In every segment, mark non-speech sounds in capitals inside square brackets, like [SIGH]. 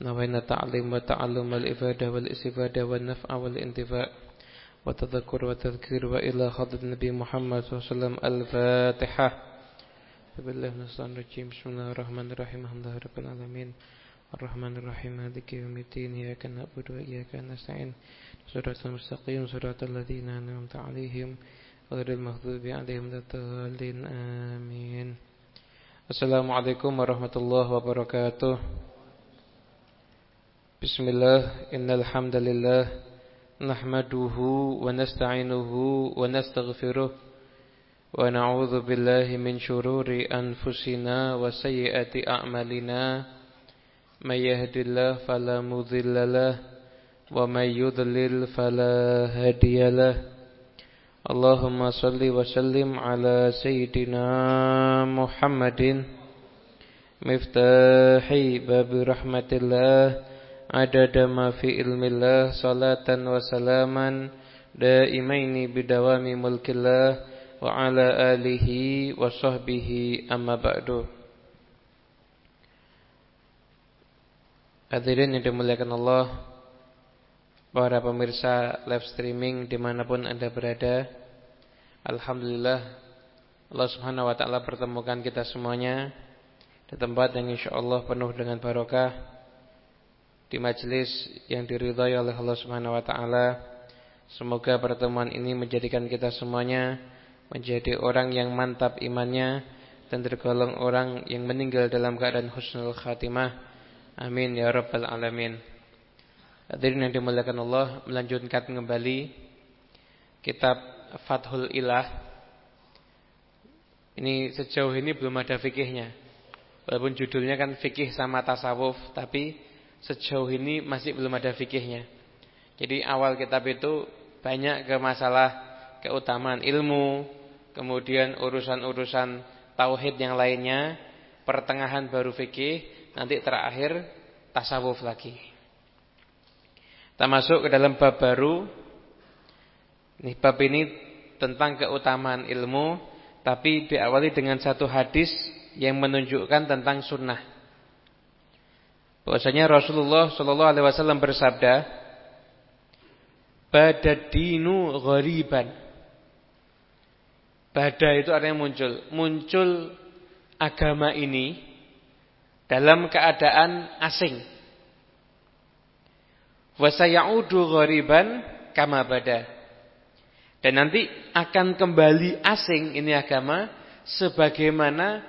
نوينا التعليم والتعلم والإفادة والإستفادة والنفع والانتفاع والتذكر والتذكير وإلى خضر النبي محمد صلى الله عليه وسلم الفاتحة. بالله من الشيطان الرجيم. بسم الله الرحمن الرحيم. الحمد لله رب العالمين. الرحمن الرحيم. مالك يوم الدين. إياك نعبد وإياك نستعين. صراط المستقيم. صراط الذين أنعمت عليهم غير المغضوب عليهم ولا الضالين. آمين. السلام عليكم ورحمة الله وبركاته. بسم الله إن الحمد لله نحمده ونستعينه ونستغفره ونعوذ بالله من شرور أنفسنا وسيئات أعمالنا. من يهد الله فلا مضل له ومن يضلل فلا هادي له. اللهم صل وسلم على سيدنا محمد مفتاح باب رحمة الله. adada ma fi ilmillah salatan wa salaman daimaini bidawami mulkillah wa ala alihi wa sahbihi amma ba'du. Hadirin yang dimuliakan Allah Para pemirsa live streaming di mana pun anda berada Alhamdulillah Allah subhanahu wa ta'ala pertemukan kita semuanya Di tempat yang insya Allah penuh dengan barokah. Di majelis yang diridhai oleh Allah subhanahu wa ta'ala Semoga pertemuan ini menjadikan kita semuanya Menjadi orang yang mantap imannya Dan tergolong orang yang meninggal dalam keadaan husnul khatimah Amin ya rabbal alamin. Hadirin yang dimuliakan Allah, melanjutkan kembali kitab Fathul Ilah. Ini sejauh ini belum ada fikihnya. Walaupun judulnya kan fikih sama tasawuf, tapi sejauh ini masih belum ada fikihnya. Jadi awal kitab itu banyak ke masalah keutamaan ilmu, kemudian urusan-urusan tauhid yang lainnya, pertengahan baru fikih, nanti terakhir tasawuf lagi. Kita masuk ke dalam bab baru. Ini bab ini tentang keutamaan ilmu, tapi diawali dengan satu hadis yang menunjukkan tentang sunnah. Bahwasanya Rasulullah Shallallahu Alaihi Wasallam bersabda, "Badadinu ghariban." Bada itu artinya muncul. Muncul agama ini dalam keadaan asing. Wasayaudu ghariban kama bada. Dan nanti akan kembali asing ini agama sebagaimana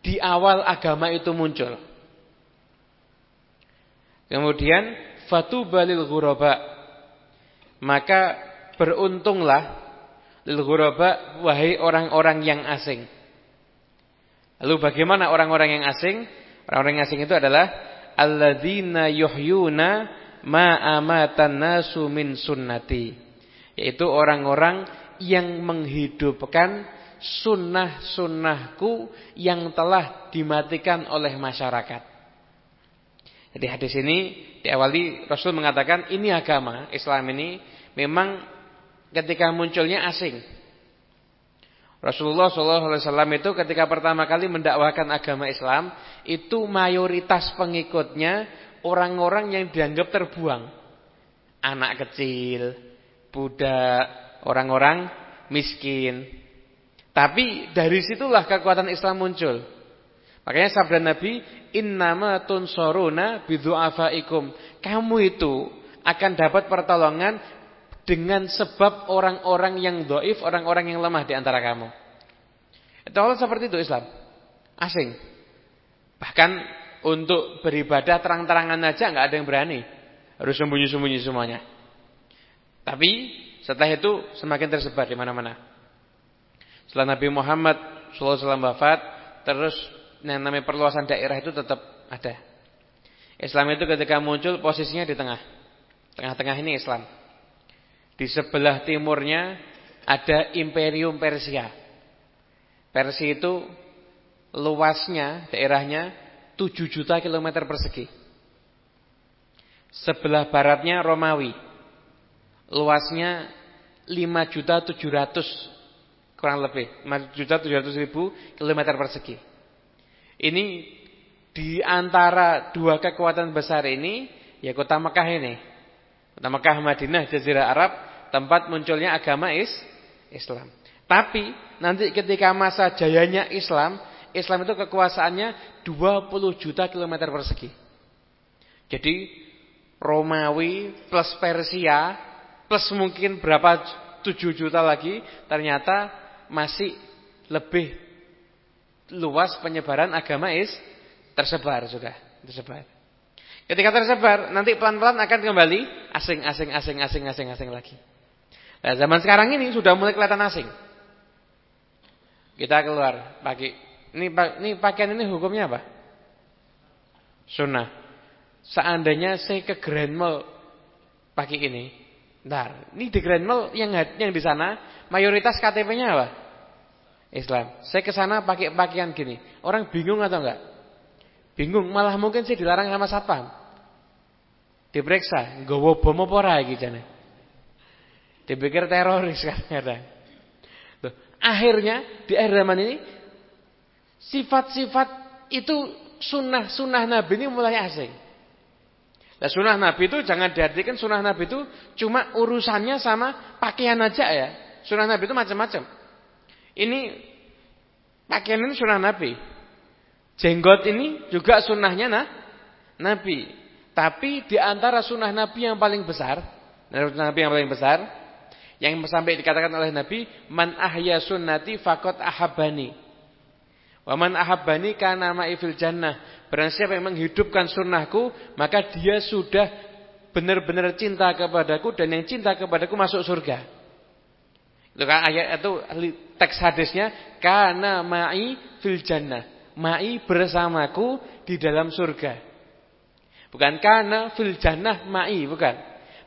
di awal agama itu muncul. Kemudian fatu balil ghuraba. Maka beruntunglah lil ghuraba wahai orang-orang yang asing. Lalu bagaimana orang-orang yang asing? Orang-orang asing itu adalah alladzina yuhyuna ma amatan sunnati. Yaitu orang-orang yang menghidupkan sunnah-sunnahku yang telah dimatikan oleh masyarakat. Jadi hadis ini diawali Rasul mengatakan ini agama Islam ini memang ketika munculnya asing. Rasulullah SAW itu ketika pertama kali mendakwahkan agama Islam itu mayoritas pengikutnya orang-orang yang dianggap terbuang, anak kecil, budak, orang-orang miskin. Tapi dari situlah kekuatan Islam muncul. Makanya sabda Nabi, "Innama tunsoruna bidu'afaikum." Kamu itu akan dapat pertolongan dengan sebab orang-orang yang doif, orang-orang yang lemah di antara kamu. Allah seperti itu Islam. Asing. Bahkan untuk beribadah terang-terangan aja nggak ada yang berani. Harus sembunyi-sembunyi semuanya. Tapi setelah itu semakin tersebar di mana-mana. Setelah Nabi Muhammad SAW wafat, terus yang namanya perluasan daerah itu tetap ada. Islam itu ketika muncul posisinya di tengah. Tengah-tengah ini Islam. Di sebelah timurnya ada Imperium Persia. Persia itu luasnya daerahnya 7 juta kilometer persegi. Sebelah baratnya Romawi. Luasnya 5 juta 700 kurang lebih 5 juta 700 ribu kilometer persegi. Ini Di antara dua kekuatan besar ini, ya kota Mekah ini. Kota Mekah Madinah Jazirah Arab, tempat munculnya agama is Islam. Tapi nanti ketika masa jayanya Islam, Islam itu kekuasaannya 20 juta kilometer persegi. Jadi Romawi plus Persia plus mungkin berapa 7 juta lagi ternyata masih lebih luas penyebaran agama is tersebar sudah, tersebar. Ketika tersebar, nanti pelan-pelan akan kembali asing, asing, asing, asing, asing, asing lagi. Nah, zaman sekarang ini sudah mulai kelihatan asing. Kita keluar pakai ini ini pakaian ini hukumnya apa? Sunnah. Seandainya saya ke Grand Mall pakai ini, ntar ini di Grand Mall yang yang di sana mayoritas KTP-nya apa? Islam. Saya ke sana pakai pakaian gini, orang bingung atau enggak? Bingung, malah mungkin sih dilarang sama satpam. Diperiksa, nggawa bom apa ora iki jane. Dipikir teroris [LAUGHS] kadang-kadang. Akhirnya di akhir zaman ini sifat-sifat itu sunnah-sunnah Nabi ini mulai asing. Nah, sunnah Nabi itu jangan diartikan sunnah Nabi itu cuma urusannya sama pakaian aja ya. Sunnah Nabi itu macam-macam. Ini pakaian ini sunnah Nabi. Jenggot ini juga sunnahnya nah, Nabi. Tapi di antara sunnah Nabi yang paling besar, Nabi yang paling besar yang sampai dikatakan oleh Nabi, "Man ahya sunnati faqad ahabbani." Wa man ahabbani kana ma'i fil jannah. Barang siapa yang menghidupkan sunnahku, maka dia sudah benar-benar cinta kepadaku dan yang cinta kepadaku masuk surga. Itu kan ayat itu teks hadisnya kana ma'i fil jannah. Ma'i bersamaku di dalam surga. Bukan kana fil jannah ma'i, bukan.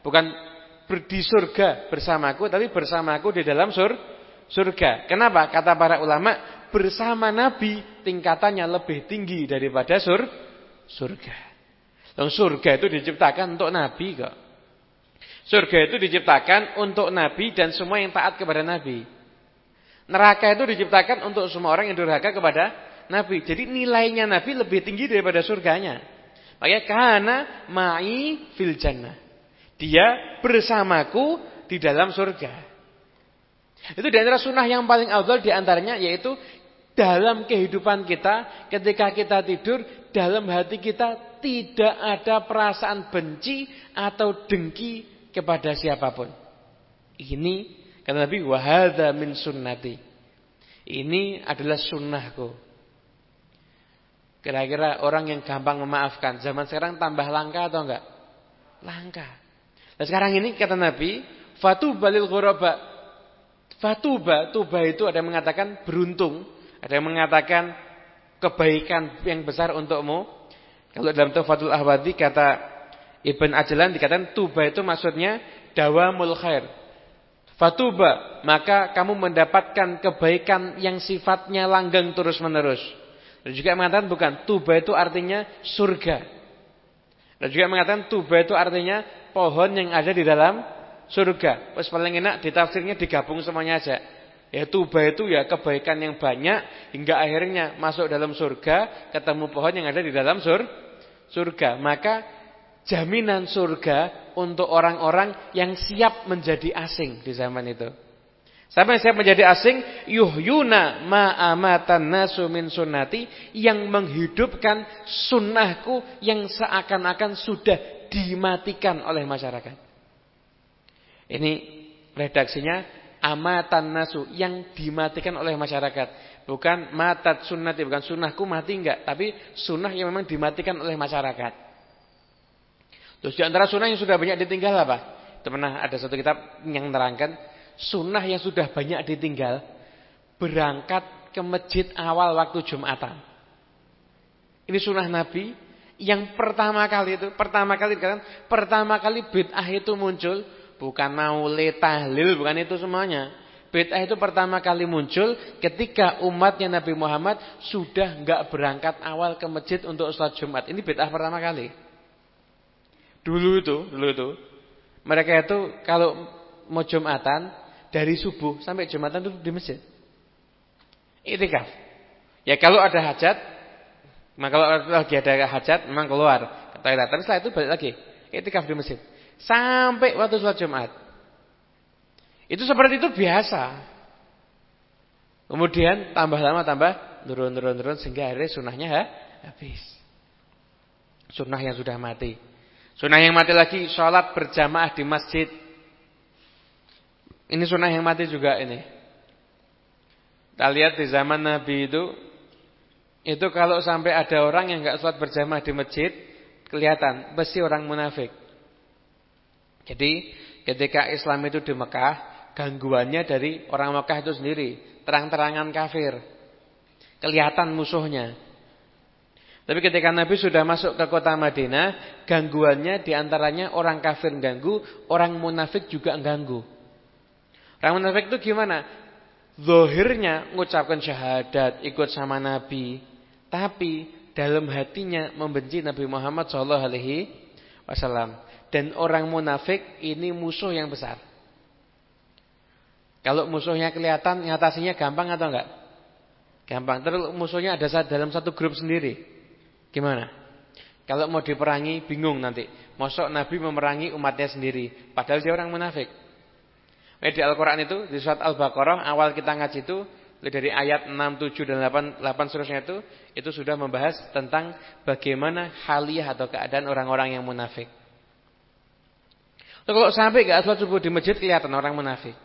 Bukan di surga bersamaku tapi bersamaku di dalam sur surga. Kenapa? Kata para ulama, bersama Nabi tingkatannya lebih tinggi daripada sur surga. Dan surga itu diciptakan untuk Nabi kok. Surga itu diciptakan untuk Nabi dan semua yang taat kepada Nabi. Neraka itu diciptakan untuk semua orang yang durhaka kepada Nabi. Jadi nilainya Nabi lebih tinggi daripada surganya. Makanya karena ma'i fil jannah. Dia bersamaku di dalam surga. Itu di antara sunnah yang paling awal di antaranya yaitu dalam kehidupan kita ketika kita tidur dalam hati kita tidak ada perasaan benci atau dengki kepada siapa pun. Ini kata Nabi wahada min sunnati. Ini adalah sunnahku. Kira-kira orang yang gampang memaafkan zaman sekarang tambah langka atau enggak? Langka. Nah sekarang ini kata Nabi, fatuba lil ghuraba. Fatuba, tuba itu ada yang mengatakan beruntung, ada yang mengatakan kebaikan yang besar untukmu. Kalau dalam Tufatul Ahwadi kata Ibn Ajlan dikatakan tuba itu maksudnya dawamul khair. Fatuba, maka kamu mendapatkan kebaikan yang sifatnya langgeng terus-menerus. Dan juga mengatakan bukan, tuba itu artinya surga. Dan juga mengatakan tuba itu artinya pohon yang ada di dalam surga. Pas paling enak ditafsirnya digabung semuanya aja. Ya tuba itu ya kebaikan yang banyak hingga akhirnya masuk dalam surga, ketemu pohon yang ada di dalam sur surga. Maka jaminan surga untuk orang-orang yang siap menjadi asing di zaman itu. Siapa yang siap menjadi asing? Yuhyuna ma'amatan nasu min sunnati. Yang menghidupkan sunnahku yang seakan-akan sudah dimatikan oleh masyarakat. Ini redaksinya amatan nasu yang dimatikan oleh masyarakat. Bukan matat sunnati, bukan sunnahku mati enggak, tapi sunnah yang memang dimatikan oleh masyarakat. Terus di antara sunnah yang sudah banyak ditinggal apa? Pernah ada satu kitab yang menerangkan sunnah yang sudah banyak ditinggal berangkat ke masjid awal waktu Jumatan. Ini sunnah Nabi yang pertama kali itu, pertama kali kan, pertama kali bid'ah itu muncul bukan maulid tahlil, bukan itu semuanya. Bid'ah itu pertama kali muncul ketika umatnya Nabi Muhammad sudah nggak berangkat awal ke masjid untuk sholat Jumat. Ini bid'ah pertama kali. Dulu itu, dulu itu, mereka itu kalau mau Jumatan dari subuh sampai Jumatan itu di masjid. Itikaf. Ya kalau ada hajat Maka kalau lagi ada hajat memang keluar ke. Tapi setelah itu balik lagi. Itikaf di masjid. Sampai waktu sholat Jumat. Itu seperti itu biasa. Kemudian tambah lama tambah turun turun turun sehingga akhirnya sunnahnya ha, habis. Sunnah yang sudah mati. Sunnah yang mati lagi sholat berjamaah di masjid. Ini sunnah yang mati juga ini. Kita lihat di zaman Nabi itu itu kalau sampai ada orang yang nggak sholat berjamaah di masjid, kelihatan pasti orang munafik. Jadi ketika Islam itu di Mekah, gangguannya dari orang Mekah itu sendiri, terang-terangan kafir. Kelihatan musuhnya. Tapi ketika Nabi sudah masuk ke kota Madinah, gangguannya di antaranya orang kafir ganggu, orang munafik juga ganggu. Orang munafik itu gimana? Zohirnya mengucapkan syahadat, ikut sama Nabi, tapi dalam hatinya membenci Nabi Muhammad SAW. Dan orang munafik ini musuh yang besar. Kalau musuhnya kelihatan, ngatasinya gampang atau enggak? Gampang. Terus musuhnya ada dalam satu grup sendiri. Gimana? Kalau mau diperangi, bingung nanti. Mosok Nabi memerangi umatnya sendiri. Padahal dia orang munafik. Di Al-Quran itu, di surat Al-Baqarah, awal kita ngaji itu, dari ayat 6, 7 dan 8, 8 seterusnya itu itu sudah membahas tentang bagaimana haliah atau keadaan orang-orang yang munafik. kalau sampai gak sholat subuh di masjid kelihatan orang munafik.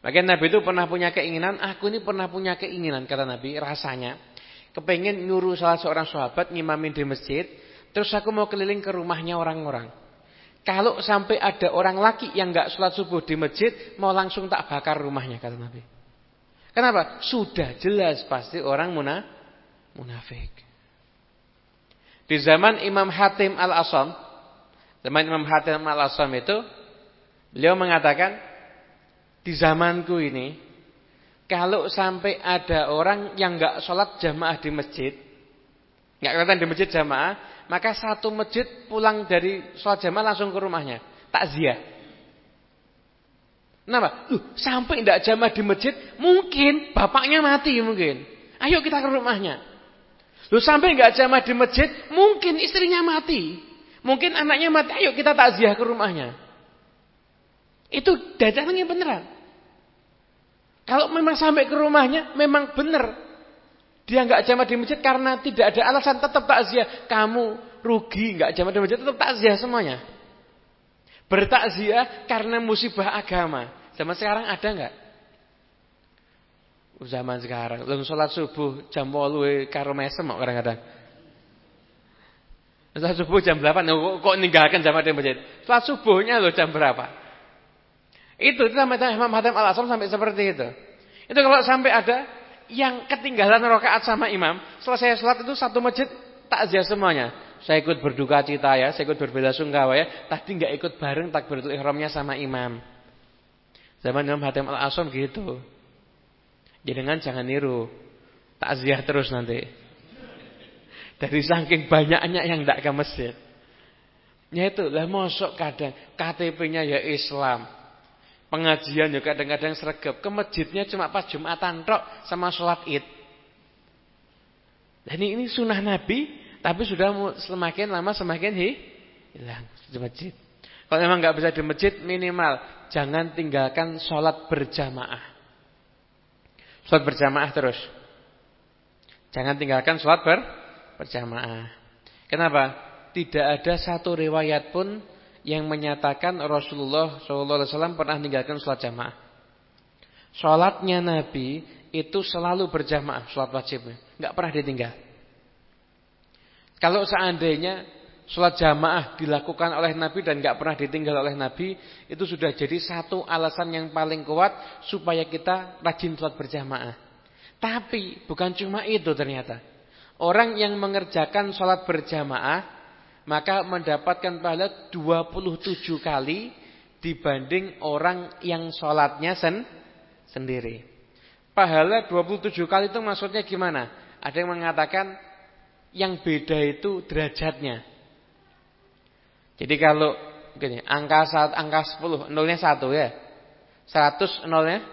Maka Nabi itu pernah punya keinginan, aku ini pernah punya keinginan kata Nabi, rasanya kepengen nyuruh salah seorang sahabat ngimamin di masjid, terus aku mau keliling ke rumahnya orang-orang. Kalau sampai ada orang laki yang gak sholat subuh di masjid, mau langsung tak bakar rumahnya kata Nabi. Kenapa? Sudah jelas pasti orang muna, munafik. Di zaman Imam Hatim Al-Asam, zaman Imam Hatim Al-Asam itu, beliau mengatakan, di zamanku ini, kalau sampai ada orang yang nggak sholat jamaah di masjid, nggak kelihatan di masjid jamaah, maka satu masjid pulang dari sholat jamaah langsung ke rumahnya, takziah. Kenapa? Loh, sampai tidak jamaah di masjid, mungkin bapaknya mati mungkin. Ayo kita ke rumahnya. Loh, sampai nggak jamaah di masjid, mungkin istrinya mati. Mungkin anaknya mati, ayo kita takziah ke rumahnya. Itu datangnya beneran. Kalau memang sampai ke rumahnya, memang benar. Dia nggak jamaah di masjid karena tidak ada alasan tetap takziah. Kamu rugi nggak jamaah di masjid tetap takziah semuanya. Bertakziah karena musibah agama. Zaman sekarang ada enggak? Zaman sekarang, belum sholat subuh jam 8 karo mesem kadang-kadang. Sholat subuh jam 8, kok ninggalkan jamaah di masjid? Sholat subuhnya loh jam berapa? Itu itu sampai Imam Hatim Al Asam sampai seperti itu. Itu kalau sampai ada yang ketinggalan rakaat sama imam, selesai sholat itu satu masjid takziah semuanya. Saya ikut berduka cita ya, saya ikut berbela sungkawa ya. Tadi nggak ikut bareng takbiratul ihramnya sama imam. Zaman Imam Hatim Al-Asam gitu. Jangan jangan niru. Takziah terus nanti. Dari saking banyaknya yang tidak ke masjid. Ya itu lah mosok kadang KTP-nya ya Islam. Pengajian juga kadang-kadang sergap. Ke masjidnya cuma pas Jumatan tok sama sholat Id. Dan ini sunnah Nabi, tapi sudah semakin lama semakin hilang di masjid. Kalau memang nggak bisa di masjid, minimal jangan tinggalkan sholat berjamaah. Sholat berjamaah terus. Jangan tinggalkan sholat ber, berjamaah. Kenapa? Tidak ada satu riwayat pun yang menyatakan Rasulullah SAW pernah tinggalkan sholat jamaah. Sholatnya Nabi itu selalu berjamaah, sholat wajibnya. Nggak pernah ditinggal. Kalau seandainya sholat jamaah dilakukan oleh Nabi dan nggak pernah ditinggal oleh Nabi, itu sudah jadi satu alasan yang paling kuat supaya kita rajin sholat berjamaah. Tapi bukan cuma itu ternyata. Orang yang mengerjakan sholat berjamaah maka mendapatkan pahala 27 kali dibanding orang yang sholatnya sen sendiri. Pahala 27 kali itu maksudnya gimana? Ada yang mengatakan yang beda itu derajatnya. Jadi kalau gini, angka saat angka 10, nolnya 1 ya. 100 nolnya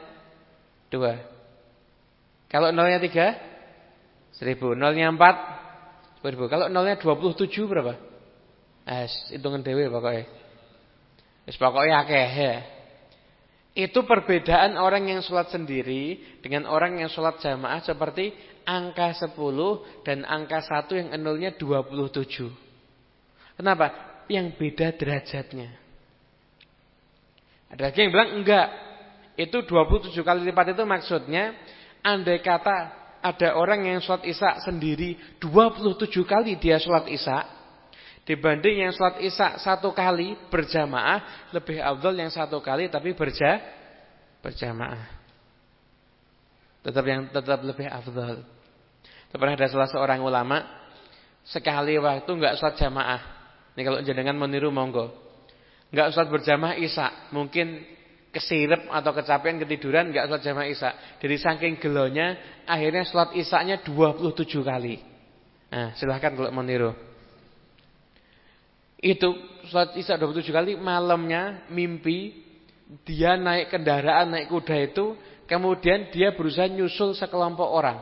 2. Kalau nolnya 3 1000, nolnya 4 2000. Kalau nolnya 27 berapa? Es, hitungan dewe pokoknya. Es pokoknya akeh ya. Itu perbedaan orang yang sholat sendiri dengan orang yang sholat jamaah seperti angka 10 dan angka 1 yang nolnya 27. Kenapa? Yang beda derajatnya. Ada lagi yang bilang enggak. Itu 27 kali lipat itu maksudnya andai kata ada orang yang sholat isya sendiri 27 kali dia sholat isya dibanding yang sholat isya satu kali berjamaah lebih afdol yang satu kali tapi berja berjamaah. Tetap yang tetap lebih afdol. Pernah ada salah seorang ulama sekali waktu enggak sholat jamaah. Ini kalau jenengan meniru monggo. Enggak sholat berjamaah isya, mungkin kesirep atau kecapean ketiduran enggak sholat jamaah isya. Jadi saking gelonya akhirnya sholat isya-nya 27 kali. Nah, silahkan kalau meniru. Itu sholat isya 27 kali malamnya mimpi dia naik kendaraan, naik kuda itu kemudian dia berusaha nyusul sekelompok orang.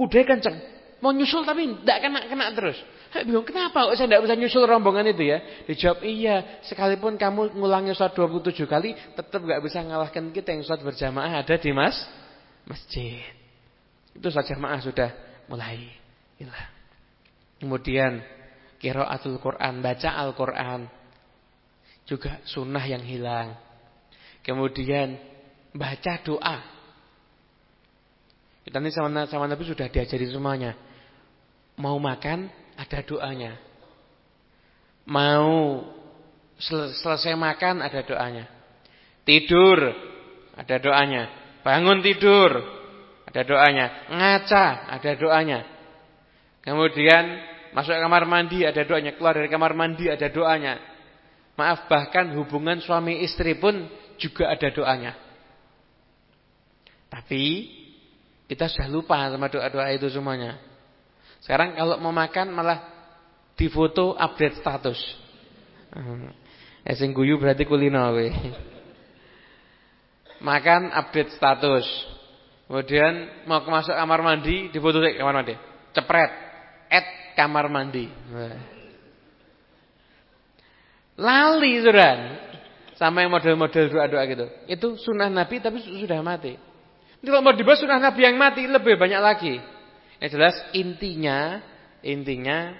Udah kenceng. Mau nyusul tapi tidak kena-kena terus. Saya bingung kenapa saya tidak bisa nyusul rombongan itu ya. Dijawab iya. Sekalipun kamu ngulangi sholat 27 kali. Tetap gak bisa ngalahkan kita yang sholat berjamaah ada di mas masjid. Itu sholat jamaah sudah mulai hilang. Kemudian kiraatul Quran. Baca Al-Quran. Juga sunnah yang hilang. Kemudian baca doa. Kita ini sama, sama Nabi sudah diajari semuanya. Mau makan ada doanya. Mau sel selesai makan ada doanya. Tidur ada doanya. Bangun tidur ada doanya. Ngaca ada doanya. Kemudian masuk kamar mandi ada doanya. Keluar dari kamar mandi ada doanya. Maaf bahkan hubungan suami istri pun juga ada doanya. Tapi kita sudah lupa sama doa-doa itu semuanya. Sekarang kalau mau makan malah difoto update status. Eh sing guyu berarti kulino we. Makan update status. Kemudian mau masuk kamar mandi, difoto di kamar mandi. Cepret. Add kamar mandi. Lali sudah. Sama yang model-model doa-doa gitu. Itu sunnah Nabi tapi sudah mati. Ini kalau mau dibahas sunnah Nabi yang mati lebih banyak lagi. Yang jelas intinya, intinya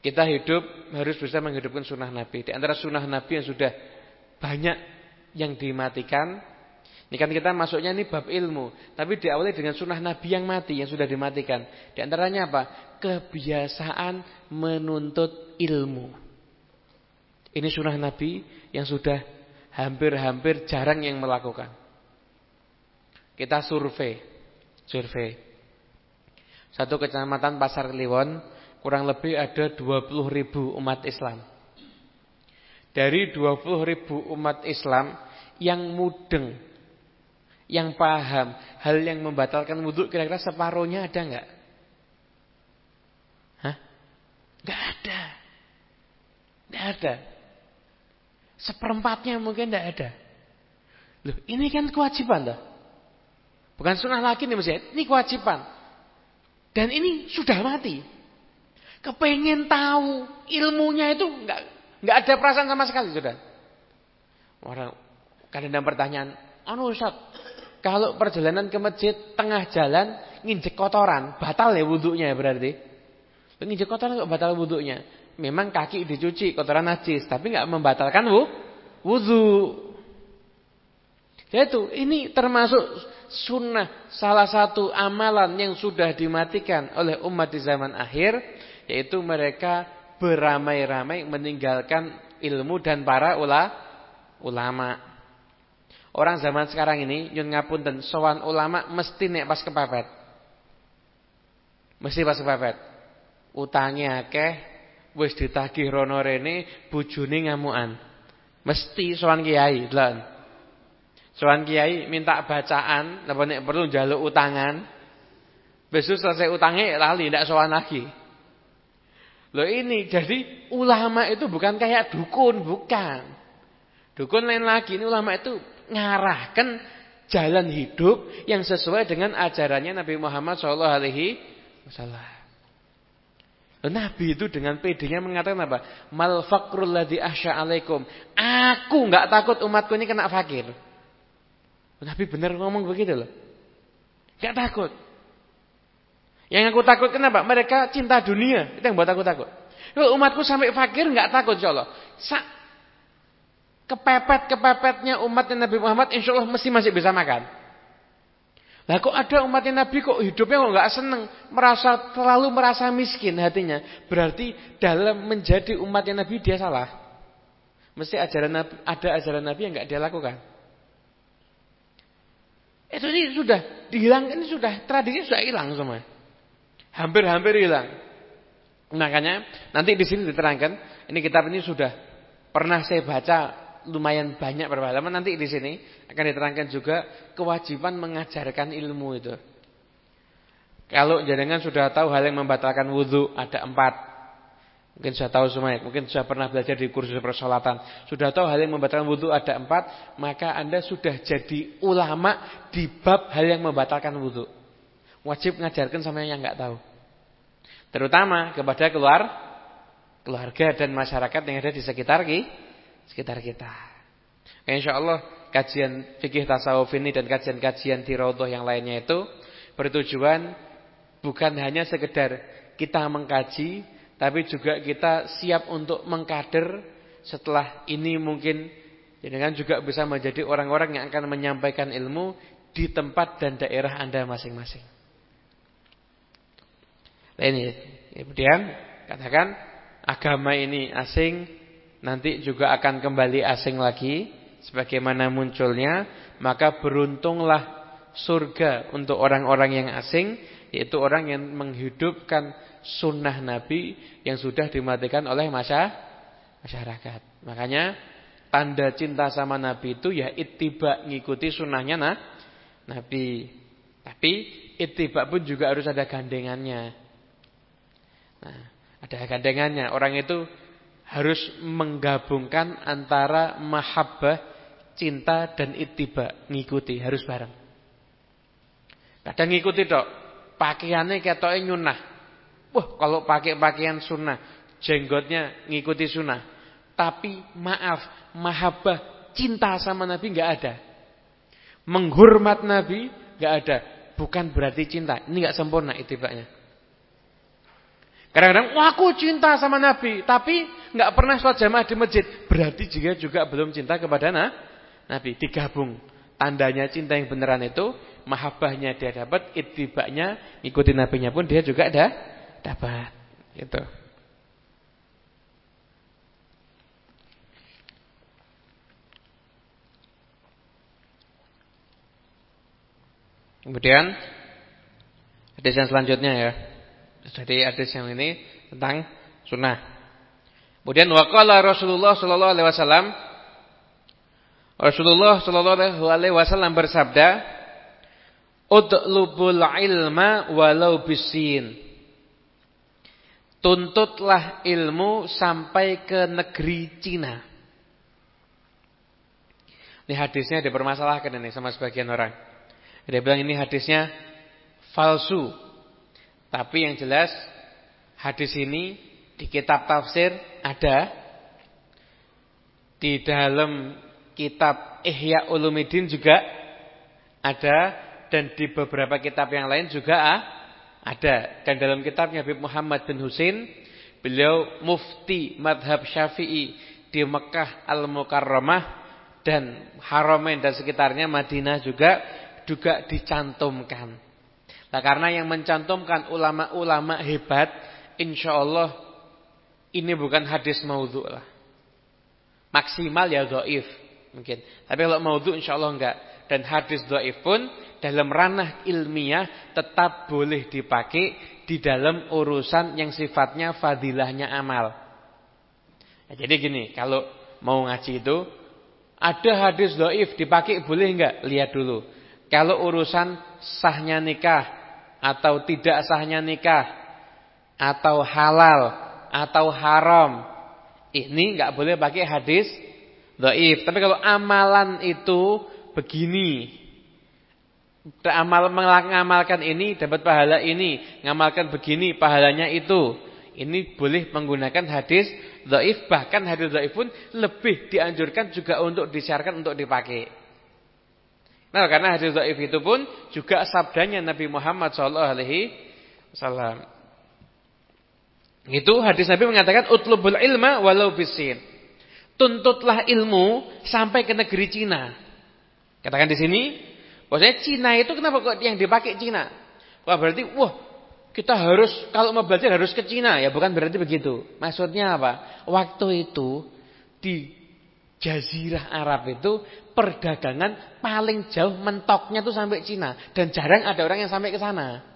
kita hidup harus bisa menghidupkan sunnah Nabi. Di antara sunnah Nabi yang sudah banyak yang dimatikan. Ini kan kita masuknya ini bab ilmu. Tapi diawali dengan sunnah Nabi yang mati, yang sudah dimatikan. Di antaranya apa? Kebiasaan menuntut ilmu. Ini sunnah Nabi yang sudah hampir-hampir jarang yang melakukan. Kita survei. Survei. Satu kecamatan Pasar Kliwon kurang lebih ada 20 ribu umat Islam. Dari 20 ribu umat Islam yang mudeng, yang paham hal yang membatalkan wudhu kira-kira separuhnya ada nggak? Hah? Nggak ada. Nggak ada. Seperempatnya mungkin nggak ada. Loh, ini kan kewajiban loh. Bukan sunnah lagi nih masjid. Ini kewajiban. Dan ini sudah mati. Kepengen tahu ilmunya itu nggak nggak ada perasaan sama sekali sudah. Orang kadang pertanyaan, anu Ustaz, kalau perjalanan ke masjid tengah jalan nginjek kotoran, batal ya wudhunya berarti. Nginjek kotoran kok batal wudhunya? Memang kaki dicuci kotoran najis, tapi nggak membatalkan wudhu. Yaitu ini termasuk sunnah salah satu amalan yang sudah dimatikan oleh umat di zaman akhir yaitu mereka beramai-ramai meninggalkan ilmu dan para ula, ulama. Orang zaman sekarang ini nyun dan sowan ulama mesti nek pas kepepet. Mesti pas kepepet. Utangnya akeh wis ditagih rono rene bojone ngamukan. Mesti sowan kiai, delon. Soan kiai minta bacaan, napa nek perlu njaluk utangan. Besok selesai utangnya lali ndak soan lagi. Loh ini jadi ulama itu bukan kayak dukun, bukan. Dukun lain lagi, ini ulama itu ngarahkan jalan hidup yang sesuai dengan ajarannya Nabi Muhammad SAW. alaihi wasallam. Nabi itu dengan pedenya mengatakan apa? Mal fakrul ladzi ahsya alaikum. Aku nggak takut umatku ini kena fakir. Nabi benar ngomong begitu loh. Gak takut. Yang aku takut kenapa? Mereka cinta dunia. Itu yang buat aku takut. Kalau umatku sampai fakir nggak takut insya Allah. Sa kepepet-kepepetnya umatnya Nabi Muhammad insya Allah mesti masih bisa makan. Lah kok ada umatnya Nabi kok hidupnya kok nggak seneng, merasa terlalu merasa miskin hatinya. Berarti dalam menjadi umatnya Nabi dia salah. Mesti ajaran Nabi, ada ajaran Nabi yang nggak dia lakukan. Itu ini sudah dihilangkan, ini sudah tradisi sudah hilang semua. Hampir-hampir hilang. Makanya nanti di sini diterangkan, ini kitab ini sudah pernah saya baca lumayan banyak halaman nanti di sini akan diterangkan juga kewajiban mengajarkan ilmu itu. Kalau jenengan sudah tahu hal yang membatalkan wudhu ada empat. Mungkin sudah tahu semuanya, mungkin sudah pernah belajar di kursus persolatan. Sudah tahu hal yang membatalkan wudhu ada empat, maka anda sudah jadi ulama di bab hal yang membatalkan wudhu. Wajib mengajarkan sama yang nggak tahu. Terutama kepada keluar, keluarga dan masyarakat yang ada di sekitar kita sekitar kita. Insya Allah kajian fikih tasawuf ini dan kajian-kajian di Raudhah yang lainnya itu bertujuan bukan hanya sekedar kita mengkaji, tapi juga kita siap untuk mengkader setelah ini mungkin dengan juga bisa menjadi orang-orang yang akan menyampaikan ilmu di tempat dan daerah Anda masing-masing. Nah ini kemudian katakan agama ini asing nanti juga akan kembali asing lagi sebagaimana munculnya maka beruntunglah surga untuk orang-orang yang asing yaitu orang yang menghidupkan sunnah Nabi yang sudah dimatikan oleh masyarakat. Makanya tanda cinta sama Nabi itu ya ittiba ngikuti sunnahnya nah, Nabi. Tapi ittiba pun juga harus ada gandengannya. Nah ada gandengannya. Orang itu harus menggabungkan antara mahabbah, cinta dan ittiba, ngikuti, harus bareng. Kadang ngikuti dok, pakaiannya ketoke nyunah. Wah, kalau pakai pakaian sunnah, jenggotnya ngikuti sunnah. Tapi maaf, mahabbah, cinta sama Nabi nggak ada. Menghormat Nabi nggak ada. Bukan berarti cinta. Ini nggak sempurna itibanya. Kadang-kadang, wah aku cinta sama Nabi, tapi nggak pernah sholat jamaah di masjid. Berarti juga juga belum cinta kepada nah, Nabi. Digabung. Tandanya cinta yang beneran itu, mahabbahnya dia dapat, itibaknya, ikuti nabinya pun dia juga ada dapat. Gitu. Kemudian hadis yang selanjutnya ya. Jadi hadis yang ini tentang sunnah. Kemudian waqala Rasulullah sallallahu alaihi wasallam Rasulullah sallallahu alaihi wasallam bersabda, "Udlubul ilma walau bisin." Tuntutlah ilmu sampai ke negeri Cina. Ini hadisnya dipermasalahkan ini sama sebagian orang. Dia bilang ini hadisnya palsu. Tapi yang jelas hadis ini di kitab tafsir ada di dalam kitab Ihya Ulumuddin juga ada dan di beberapa kitab yang lain juga ada. Dan dalam kitabnya Habib Muhammad bin Husin beliau mufti madhab Syafi'i di Mekah Al-Mukarramah dan Haramain dan sekitarnya Madinah juga juga dicantumkan. Nah, karena yang mencantumkan ulama-ulama hebat, insya Allah ini bukan hadis maudhu lah. Maksimal ya doif mungkin. Tapi kalau maudhu insya Allah enggak. Dan hadis doif pun dalam ranah ilmiah tetap boleh dipakai di dalam urusan yang sifatnya fadilahnya amal. Ya, jadi gini, kalau mau ngaji itu ada hadis doif dipakai boleh enggak? Lihat dulu. Kalau urusan sahnya nikah atau tidak sahnya nikah atau halal atau haram. Ini nggak boleh pakai hadis dhaif. Tapi kalau amalan itu begini. Amal mengamalkan ini dapat pahala ini. Ngamalkan begini pahalanya itu. Ini boleh menggunakan hadis dhaif. Bahkan hadis dhaif pun lebih dianjurkan juga untuk disiarkan untuk dipakai. Nah, karena hadis dhaif itu pun juga sabdanya Nabi Muhammad sallallahu alaihi wasallam. Itu hadis Nabi mengatakan utlubul ilma walau bisin. Tuntutlah ilmu sampai ke negeri Cina. Katakan di sini, bahwasanya Cina itu kenapa kok yang dipakai Cina? Wah berarti wah kita harus kalau mau belajar harus ke Cina ya bukan berarti begitu. Maksudnya apa? Waktu itu di Jazirah Arab itu perdagangan paling jauh mentoknya tuh sampai Cina dan jarang ada orang yang sampai ke sana.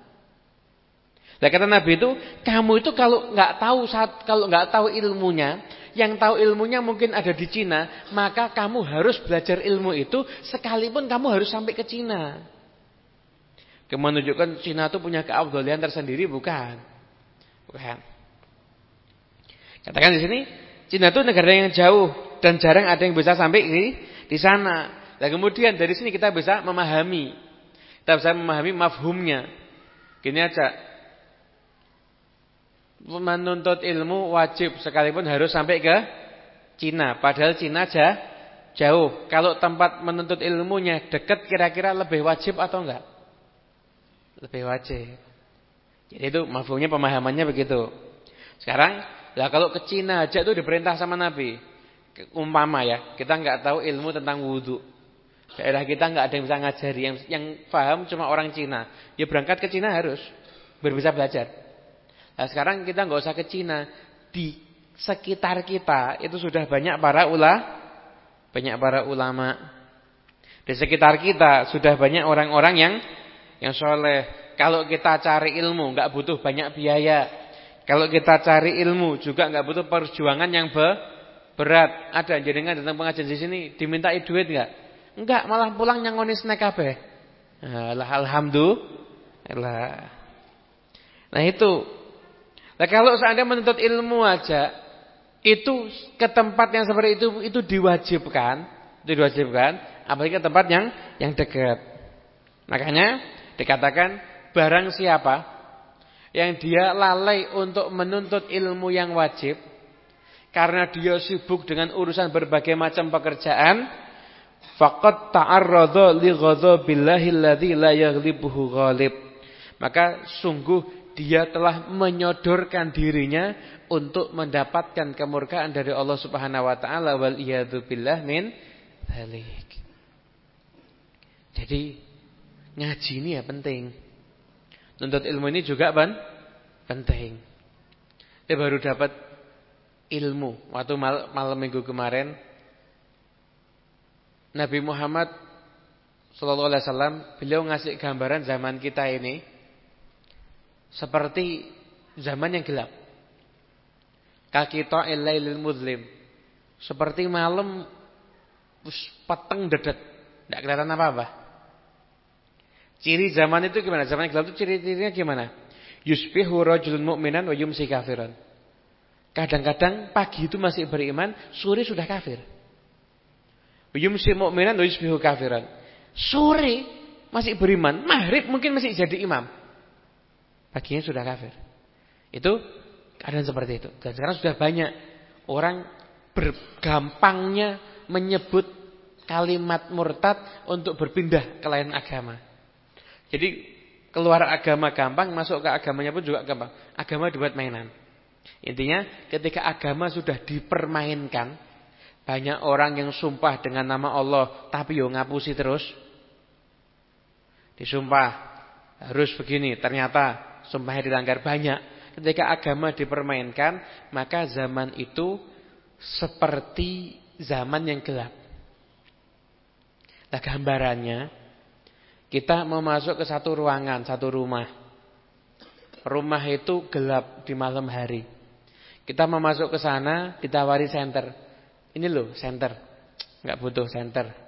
Nah kata Nabi itu, kamu itu kalau nggak tahu saat kalau nggak tahu ilmunya, yang tahu ilmunya mungkin ada di Cina, maka kamu harus belajar ilmu itu sekalipun kamu harus sampai ke Cina. Menunjukkan Cina itu punya keabdolian tersendiri bukan? Bukan. Katakan di sini, Cina itu negara yang jauh dan jarang ada yang bisa sampai di di sana. Nah kemudian dari sini kita bisa memahami, kita bisa memahami mafhumnya. Gini aja, menuntut ilmu wajib sekalipun harus sampai ke Cina. Padahal Cina aja jauh. Kalau tempat menuntut ilmunya dekat kira-kira lebih wajib atau enggak? Lebih wajib. Jadi itu mafhumnya pemahamannya begitu. Sekarang lah kalau ke Cina aja itu diperintah sama Nabi. Umpama ya, kita enggak tahu ilmu tentang wudhu. Daerah kita enggak ada yang bisa ngajari. Yang yang paham cuma orang Cina. Ya berangkat ke Cina harus. Biar bisa belajar. Nah, sekarang kita nggak usah ke Cina, di sekitar kita itu sudah banyak para ula, banyak para ulama. Di sekitar kita sudah banyak orang-orang yang yang soleh. Kalau kita cari ilmu nggak butuh banyak biaya. Kalau kita cari ilmu juga nggak butuh perjuangan yang be berat. Ada jenengan datang pengajian di sini dimintai duit nggak? Enggak, malah pulang nyangoni snack kabeh. Nah, alhamdulillah. Nah itu Nah kalau seandainya menuntut ilmu aja itu ke tempat yang seperti itu itu diwajibkan, itu diwajibkan, apalagi ke tempat yang yang dekat. Makanya dikatakan barang siapa yang dia lalai untuk menuntut ilmu yang wajib karena dia sibuk dengan urusan berbagai macam pekerjaan, faqad ta'arradha li ghadabillahi alladzi la yaghlibuhu ghalib. Maka sungguh dia telah menyodorkan dirinya untuk mendapatkan kemurkaan dari Allah Subhanahu wa taala wal billah min dzalik. Jadi ngaji ini ya penting. Nuntut ilmu ini juga ban penting. Dia baru dapat ilmu waktu mal malam minggu kemarin Nabi Muhammad sallallahu alaihi wasallam beliau ngasih gambaran zaman kita ini seperti zaman yang gelap. Kaki ta'il lailil muzlim. Seperti malam peteng dedet. Tidak kelihatan apa-apa. Ciri zaman itu gimana? Zaman yang gelap itu ciri-cirinya gimana? Yusbihu rajulun mu'minan wa yumsi kafiran. Kadang-kadang pagi itu masih beriman, sore sudah kafir. Yumsi mu'minan wa yusbihu kafiran. Sore masih beriman, maghrib mungkin masih jadi imam paginya sudah kafir. Itu keadaan seperti itu. Dan sekarang sudah banyak orang bergampangnya menyebut kalimat murtad untuk berpindah ke lain agama. Jadi keluar agama gampang, masuk ke agamanya pun juga gampang. Agama dibuat mainan. Intinya ketika agama sudah dipermainkan, banyak orang yang sumpah dengan nama Allah tapi yo ngapusi terus. Disumpah harus begini, ternyata sumpahnya dilanggar banyak. Ketika agama dipermainkan, maka zaman itu seperti zaman yang gelap. Nah gambarannya, kita mau masuk ke satu ruangan, satu rumah. Rumah itu gelap di malam hari. Kita mau masuk ke sana, ditawari senter. Ini loh senter. Enggak butuh senter.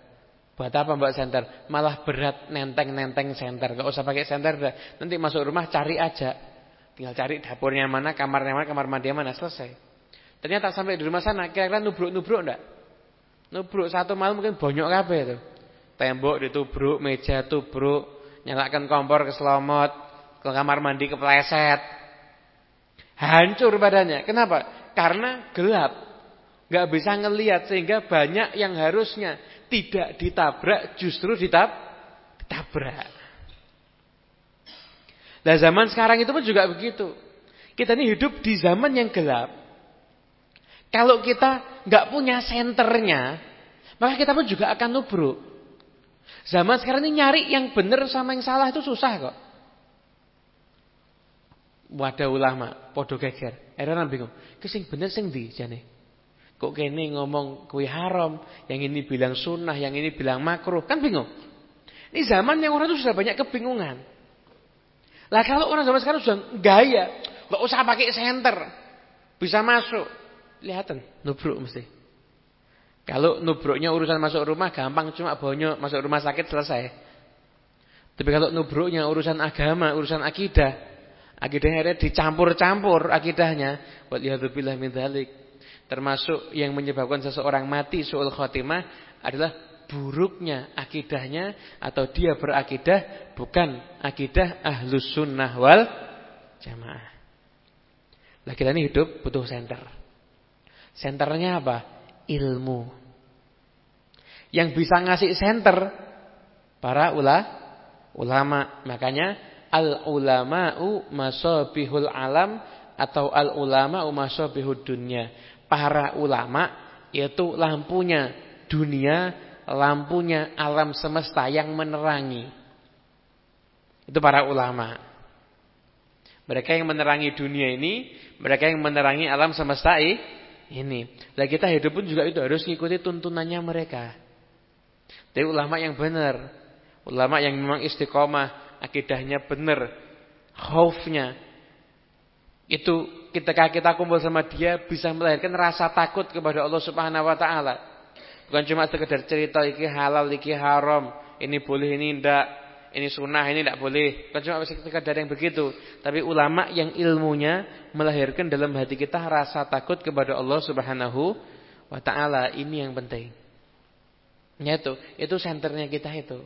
Buat apa mbak senter? Malah berat nenteng-nenteng senter. Gak usah pakai senter. Nanti masuk rumah cari aja. Tinggal cari dapurnya mana, kamarnya mana, kamar mandi mana. Selesai. Ternyata sampai di rumah sana kira-kira nubruk-nubruk enggak? Nubruk satu malam mungkin bonyok kabeh itu. Tembok ditubruk, meja tubruk, nyalakan kompor keselomot, ke kamar mandi kepleset. Hancur badannya. Kenapa? Karena gelap. Gak bisa ngelihat sehingga banyak yang harusnya tidak ditabrak justru ditab ditabrak. Nah zaman sekarang itu pun juga begitu. Kita ini hidup di zaman yang gelap. Kalau kita nggak punya senternya, maka kita pun juga akan nubruk. Zaman sekarang ini nyari yang benar sama yang salah itu susah kok. Wadah ulama, podo geger. Era bingung. Kesing bener sing di jane. Kok kene ngomong kue haram, yang ini bilang sunnah, yang ini bilang makruh, kan bingung. Ini zaman yang orang itu sudah banyak kebingungan. Lah kalau orang zaman sekarang sudah gaya, nggak usah pakai senter, bisa masuk. Lihatan, nubruk mesti. Kalau nubruknya urusan masuk rumah gampang cuma bawanya masuk rumah sakit selesai. Tapi kalau nubruknya urusan agama, urusan akidah, akidahnya dicampur-campur akidahnya. Waliyadzubillah min dzalik. Termasuk yang menyebabkan seseorang mati suul khotimah adalah buruknya akidahnya atau dia berakidah bukan akidah ahlus sunnah wal jamaah. Lah kita ini hidup butuh center. Senternya apa? Ilmu. Yang bisa ngasih center para ula, ulama. Makanya al ulama'u masabihul alam atau al ulama'u masabihud dunya. Para ulama yaitu lampunya dunia, lampunya alam semesta yang menerangi. Itu para ulama. Mereka yang menerangi dunia ini, mereka yang menerangi alam semesta ini. Lah kita hidup pun juga itu harus mengikuti tuntunannya mereka. Tapi ulama yang benar, ulama yang memang istiqomah, akidahnya benar, khaufnya. Itu ketika kita kumpul sama dia bisa melahirkan rasa takut kepada Allah Subhanahu wa taala. Bukan cuma sekedar cerita iki halal, iki haram, ini boleh, ini tidak ini sunnah, ini tidak boleh. Bukan cuma sekedar yang begitu. Tapi ulama yang ilmunya melahirkan dalam hati kita rasa takut kepada Allah subhanahu wa ta'ala. Ini yang penting. Ya itu, itu senternya kita itu.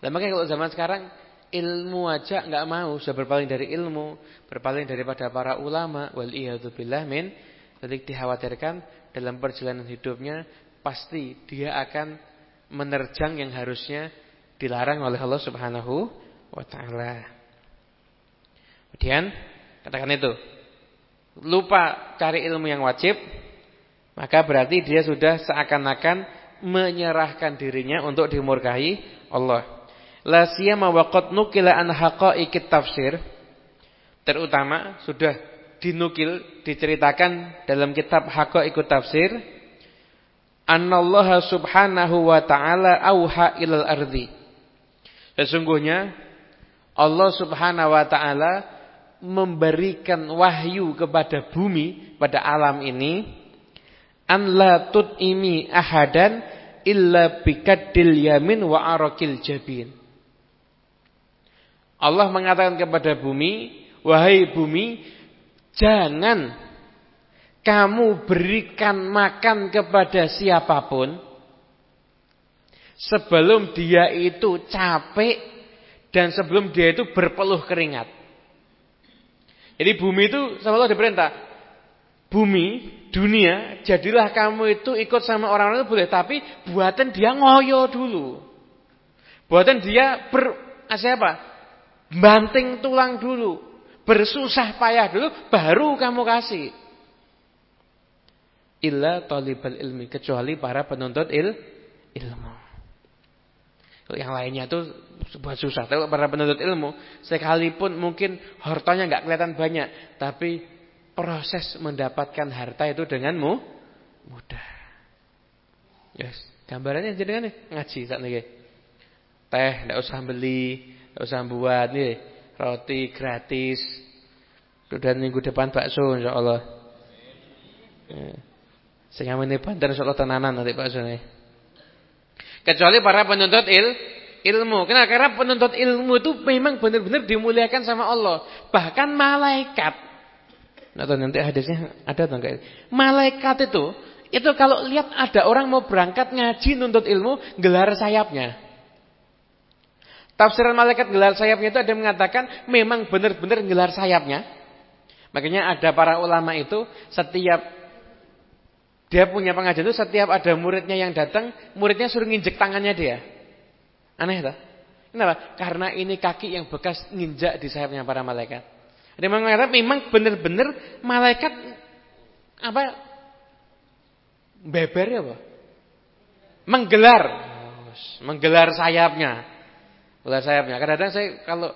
Dan makanya kalau zaman sekarang ilmu aja nggak mau, sudah berpaling dari ilmu, berpaling daripada para ulama, wal billah min. Jadi dikhawatirkan dalam perjalanan hidupnya pasti dia akan menerjang yang harusnya dilarang oleh Allah Subhanahu wa taala. Kemudian katakan itu. Lupa cari ilmu yang wajib, maka berarti dia sudah seakan-akan menyerahkan dirinya untuk dimurkahi Allah. La siyama waqad nukila an haqa'iqit tafsir. Terutama sudah dinukil, diceritakan dalam kitab Haqa'iqut Tafsir Anallaha subhanahu wa ta'ala auha ilal ardi Sesungguhnya Allah Subhanahu wa taala memberikan wahyu kepada bumi pada alam ini an la tut'imi ahadan illa bikaddil yamin wa arakil jabin. Allah mengatakan kepada bumi, wahai bumi, jangan kamu berikan makan kepada siapa pun sebelum dia itu capek dan sebelum dia itu berpeluh keringat. Jadi bumi itu sama Allah diperintah. Bumi, dunia, jadilah kamu itu ikut sama orang-orang itu boleh, tapi buatan dia ngoyo dulu. Buatan dia ber apa? Banting tulang dulu, bersusah payah dulu baru kamu kasih. Illa talibal ilmi kecuali para penuntut il, ilmu. Yang lainnya itu sebuah susah. Tapi para penuntut ilmu, sekalipun mungkin hartanya nggak kelihatan banyak, tapi proses mendapatkan harta itu denganmu mudah. Yes, gambarannya jenengan nih ngaji saat ini. Teh nggak usah beli, usah buat nih roti gratis. Sudah minggu depan bakso insya Allah. Ya. Sehingga ini banter insya Allah tenanan nanti bakso nih. Kecuali para penuntut il, ilmu. Kenapa? Karena penuntut ilmu itu memang benar-benar dimuliakan sama Allah. Bahkan malaikat. Nah, nanti hadisnya ada atau enggak? Malaikat itu, itu kalau lihat ada orang mau berangkat ngaji nuntut ilmu, gelar sayapnya. Tafsiran malaikat gelar sayapnya itu ada yang mengatakan memang benar-benar gelar sayapnya. Makanya ada para ulama itu setiap dia punya pengajian itu setiap ada muridnya yang datang, muridnya suruh nginjek tangannya dia. Aneh tak? Kenapa? Karena ini kaki yang bekas nginjak di sayapnya para malaikat. Dia mengatakan memang benar-benar malaikat apa beber ya, Pak? Menggelar, menggelar sayapnya. Menggelar sayapnya. Kadang-kadang saya kalau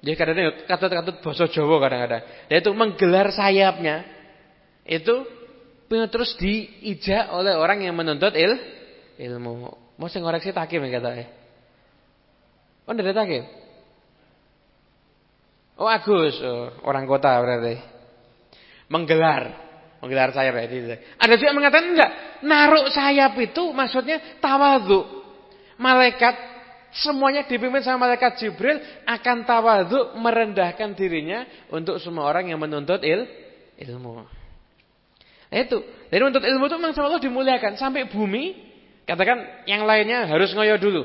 ya kadang-kadang kata-kata bahasa Jawa kadang-kadang. Dia itu menggelar sayapnya. Itu terus diijak oleh orang yang menuntut il, ilmu. Mau sing ngoreksi takim ya katanya. Oh, dari takim. Oh, Agus, oh, orang kota berarti. Menggelar menggelar sayap ya. Ada juga mengatakan enggak, naruh sayap itu maksudnya tawadhu. Malaikat semuanya dipimpin sama malaikat Jibril akan tawadhu merendahkan dirinya untuk semua orang yang menuntut il, ilmu. Nah itu, dari menuntut ilmu itu memang sama Allah dimuliakan sampai bumi. Katakan yang lainnya harus ngoyo dulu.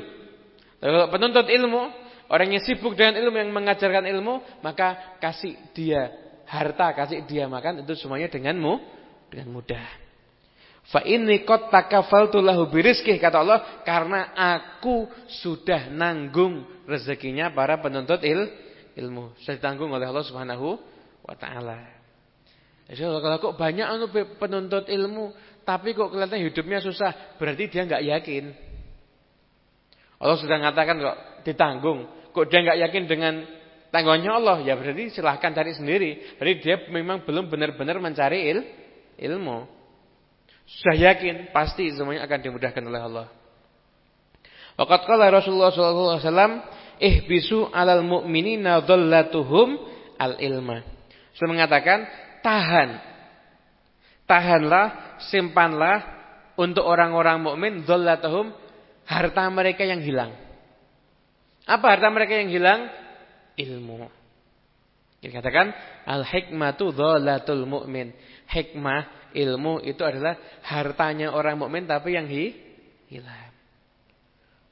Kalau penuntut ilmu, orang yang sibuk dengan ilmu yang mengajarkan ilmu, maka kasih dia harta kasih dia makan itu semuanya denganmu dengan mudah. Fa inni qad takafaltu lahu birizqih kata Allah karena aku sudah nanggung rezekinya para penuntut il, ilmu. Sudah ditanggung oleh Allah Subhanahu wa taala. Jadi kalau kok banyak anu penuntut ilmu tapi kok kelihatan hidupnya susah, berarti dia nggak yakin. Allah sudah mengatakan kok ditanggung, kok dia nggak yakin dengan tanggungannya Allah ya berarti silahkan cari sendiri. Berarti dia memang belum benar-benar mencari il, ilmu. Sudah yakin pasti semuanya akan dimudahkan oleh Allah. Waqat qala Rasulullah sallallahu alaihi wasallam ihbisu alal mu'minina dhallatuhum al ilma. Sudah mengatakan tahan. Tahanlah, simpanlah untuk orang-orang mukmin dhallatuhum harta mereka yang hilang. Apa harta mereka yang hilang? ilmu. Dikatakan al-hikmatu dhalatul mu'min. Hikmah, ilmu itu adalah hartanya orang mukmin tapi yang hi, hilang.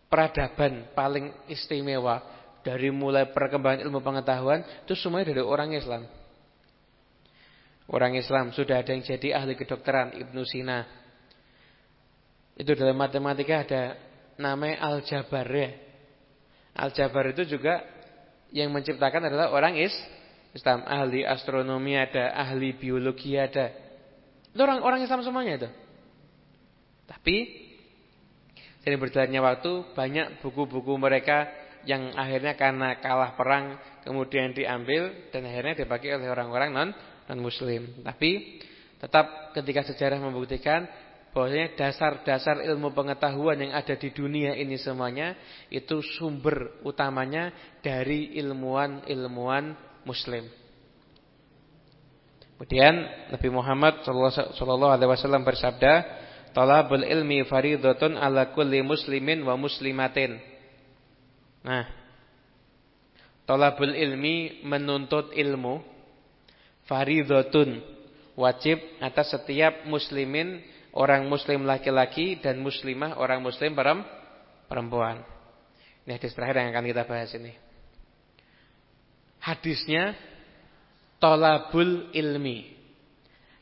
Peradaban paling istimewa dari mulai perkembangan ilmu pengetahuan itu semuanya dari orang Islam. Orang Islam sudah ada yang jadi ahli kedokteran Ibnu Sina. Itu dalam matematika ada namanya aljabar ya. Aljabar itu juga yang menciptakan adalah orang is Islam, ahli astronomi ada, ahli biologi ada. Itu orang-orang Islam semuanya itu. Tapi sering berjalannya waktu banyak buku-buku mereka yang akhirnya karena kalah perang kemudian diambil dan akhirnya dipakai oleh orang-orang non non muslim. Tapi tetap ketika sejarah membuktikan bahwasanya dasar-dasar ilmu pengetahuan yang ada di dunia ini semuanya itu sumber utamanya dari ilmuwan-ilmuwan muslim. Kemudian Nabi Muhammad sallallahu alaihi wasallam bersabda, "Talabul ilmi faridatun ala kulli muslimin wa muslimatin." Nah, talabul ilmi menuntut ilmu faridatun wajib atas setiap muslimin orang muslim laki-laki dan muslimah orang muslim perempuan. Ini hadis terakhir yang akan kita bahas ini. Hadisnya tolabul ilmi.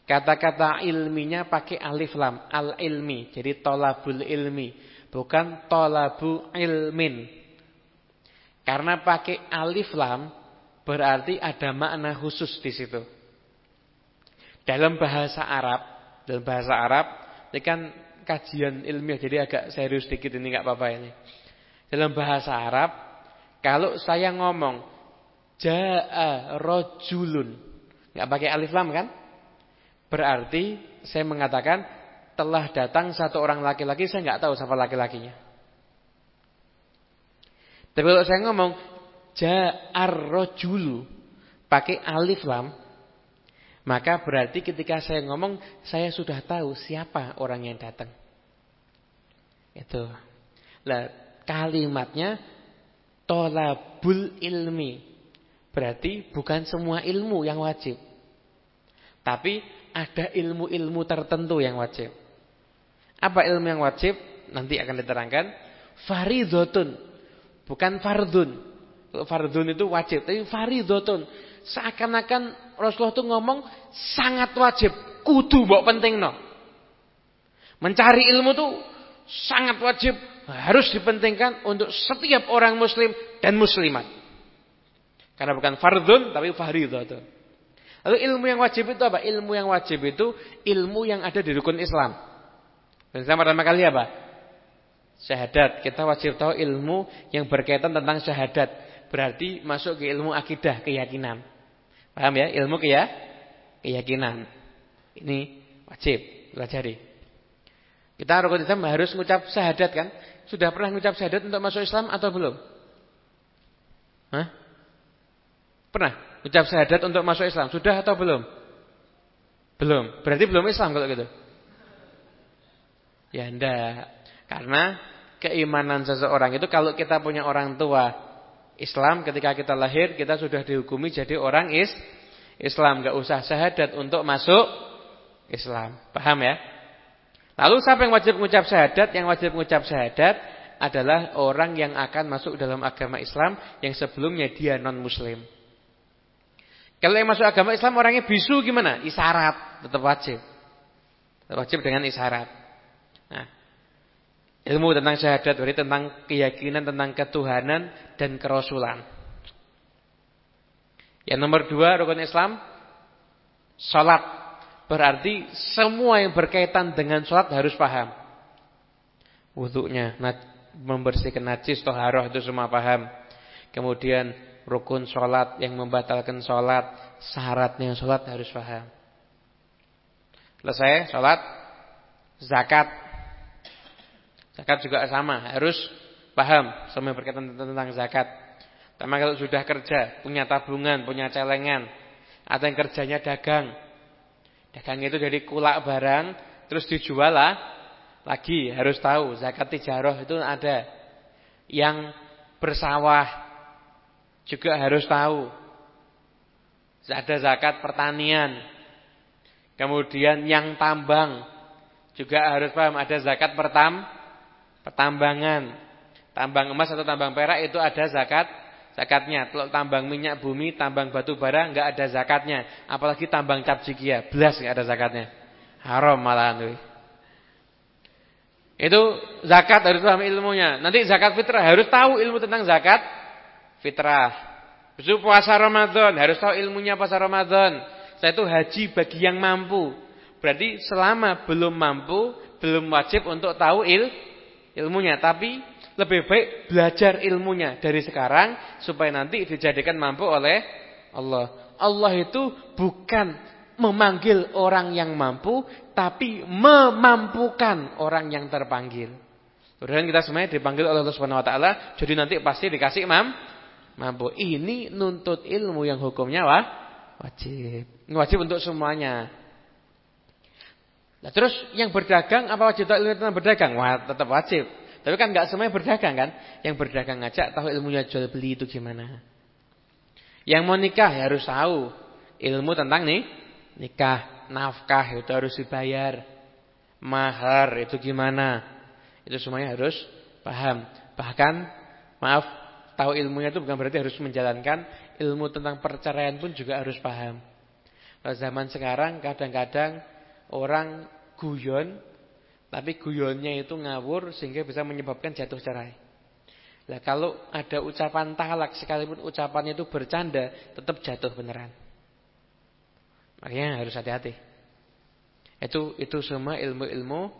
Kata-kata ilminya pakai alif lam, al ilmi. Jadi tolabul ilmi, bukan tolabu ilmin. Karena pakai alif lam berarti ada makna khusus di situ. Dalam bahasa Arab, dalam bahasa Arab ini kan kajian ilmiah jadi agak serius sedikit ini nggak apa-apa ini. Dalam bahasa Arab, kalau saya ngomong jaa rojulun, nggak pakai alif lam kan? Berarti saya mengatakan telah datang satu orang laki-laki, saya nggak tahu siapa laki-lakinya. Tapi kalau saya ngomong ja'ar rojulu pakai alif lam, maka berarti ketika saya ngomong saya sudah tahu siapa orang yang datang. Itu. Lah kalimatnya tolabul ilmi. Berarti bukan semua ilmu yang wajib. Tapi ada ilmu-ilmu tertentu yang wajib. Apa ilmu yang wajib? Nanti akan diterangkan. Faridotun. Bukan fardun. Fardun itu wajib. Tapi faridotun. seakan-akan Rasulullah itu ngomong sangat wajib, kudu mbok pentingno. Mencari ilmu tuh sangat wajib, harus dipentingkan untuk setiap orang muslim dan muslimat. Karena bukan fardun tapi fardhu. Lalu ilmu yang wajib itu apa? Ilmu yang wajib itu ilmu yang ada di rukun Islam. Dan Islam pertama kali apa? Syahadat. Kita wajib tahu ilmu yang berkaitan tentang syahadat. Berarti masuk ke ilmu akidah, keyakinan. Paham ya? Ilmu ya? Keyakinan. Ini wajib pelajari. Kita rukun Islam harus mengucap syahadat kan? Sudah pernah mengucap syahadat untuk masuk Islam atau belum? Hah? Pernah? ucap syahadat untuk masuk Islam. Sudah atau belum? Belum. Berarti belum Islam kalau gitu. Ya enggak. Karena keimanan seseorang itu kalau kita punya orang tua Islam ketika kita lahir kita sudah dihukumi jadi orang is Islam. Enggak usah syahadat untuk masuk Islam. Paham ya? Lalu siapa yang wajib mengucap syahadat? Yang wajib mengucap syahadat adalah orang yang akan masuk dalam agama Islam yang sebelumnya dia non muslim. Kalau yang masuk agama Islam orangnya bisu gimana? Isyarat, tetap wajib. Tetap wajib dengan isyarat. Nah, ilmu tentang syahadat berarti tentang keyakinan tentang ketuhanan dan kerasulan. Yang nomor dua rukun Islam, salat. Berarti semua yang berkaitan dengan salat harus paham. Wudhunya, membersihkan najis, toharoh itu semua paham. Kemudian rukun sholat yang membatalkan sholat, syaratnya sholat harus paham. Selesai sholat, zakat. Zakat juga sama, harus paham semua berkaitan tentang zakat. Tapi kalau sudah kerja, punya tabungan, punya celengan, atau yang kerjanya dagang. Dagang itu jadi kulak barang, terus dijual lah. Lagi harus tahu, zakat tijaroh itu ada. Yang bersawah, juga harus tahu. Ada zakat pertanian. Kemudian yang tambang juga harus paham ada zakat pertam pertambangan. Tambang emas atau tambang perak itu ada zakat zakatnya. Kalau tambang minyak bumi, tambang batu bara enggak ada zakatnya. Apalagi tambang cap jikia, belas enggak ada zakatnya. Haram malahan tuh. Itu zakat harus paham ilmunya. Nanti zakat fitrah harus tahu ilmu tentang zakat fitrah. Besok puasa Ramadan, harus tahu ilmunya puasa Ramadan. Saya itu haji bagi yang mampu. Berarti selama belum mampu, belum wajib untuk tahu il ilmunya, tapi lebih baik belajar ilmunya dari sekarang supaya nanti dijadikan mampu oleh Allah. Allah itu bukan memanggil orang yang mampu, tapi memampukan orang yang terpanggil. Kemudian kita semuanya dipanggil oleh Allah Subhanahu wa taala, jadi nanti pasti dikasih mam mampu. Ini nuntut ilmu yang hukumnya wah, wajib. Wajib untuk semuanya. Nah, terus yang berdagang apa wajib tahu ilmu tentang berdagang? Wah, tetap wajib. Tapi kan nggak semuanya berdagang kan? Yang berdagang ngajak tahu ilmunya jual beli itu gimana. Yang mau nikah ya harus tahu ilmu tentang nih nikah, nafkah itu harus dibayar. Mahar itu gimana? Itu semuanya harus paham. Bahkan maaf tahu ilmunya itu bukan berarti harus menjalankan ilmu tentang perceraian pun juga harus paham. Pada zaman sekarang kadang-kadang orang guyon tapi guyonnya itu ngawur sehingga bisa menyebabkan jatuh cerai. Nah, kalau ada ucapan talak sekalipun ucapannya itu bercanda, tetap jatuh beneran. Makanya harus hati-hati. Itu itu semua ilmu-ilmu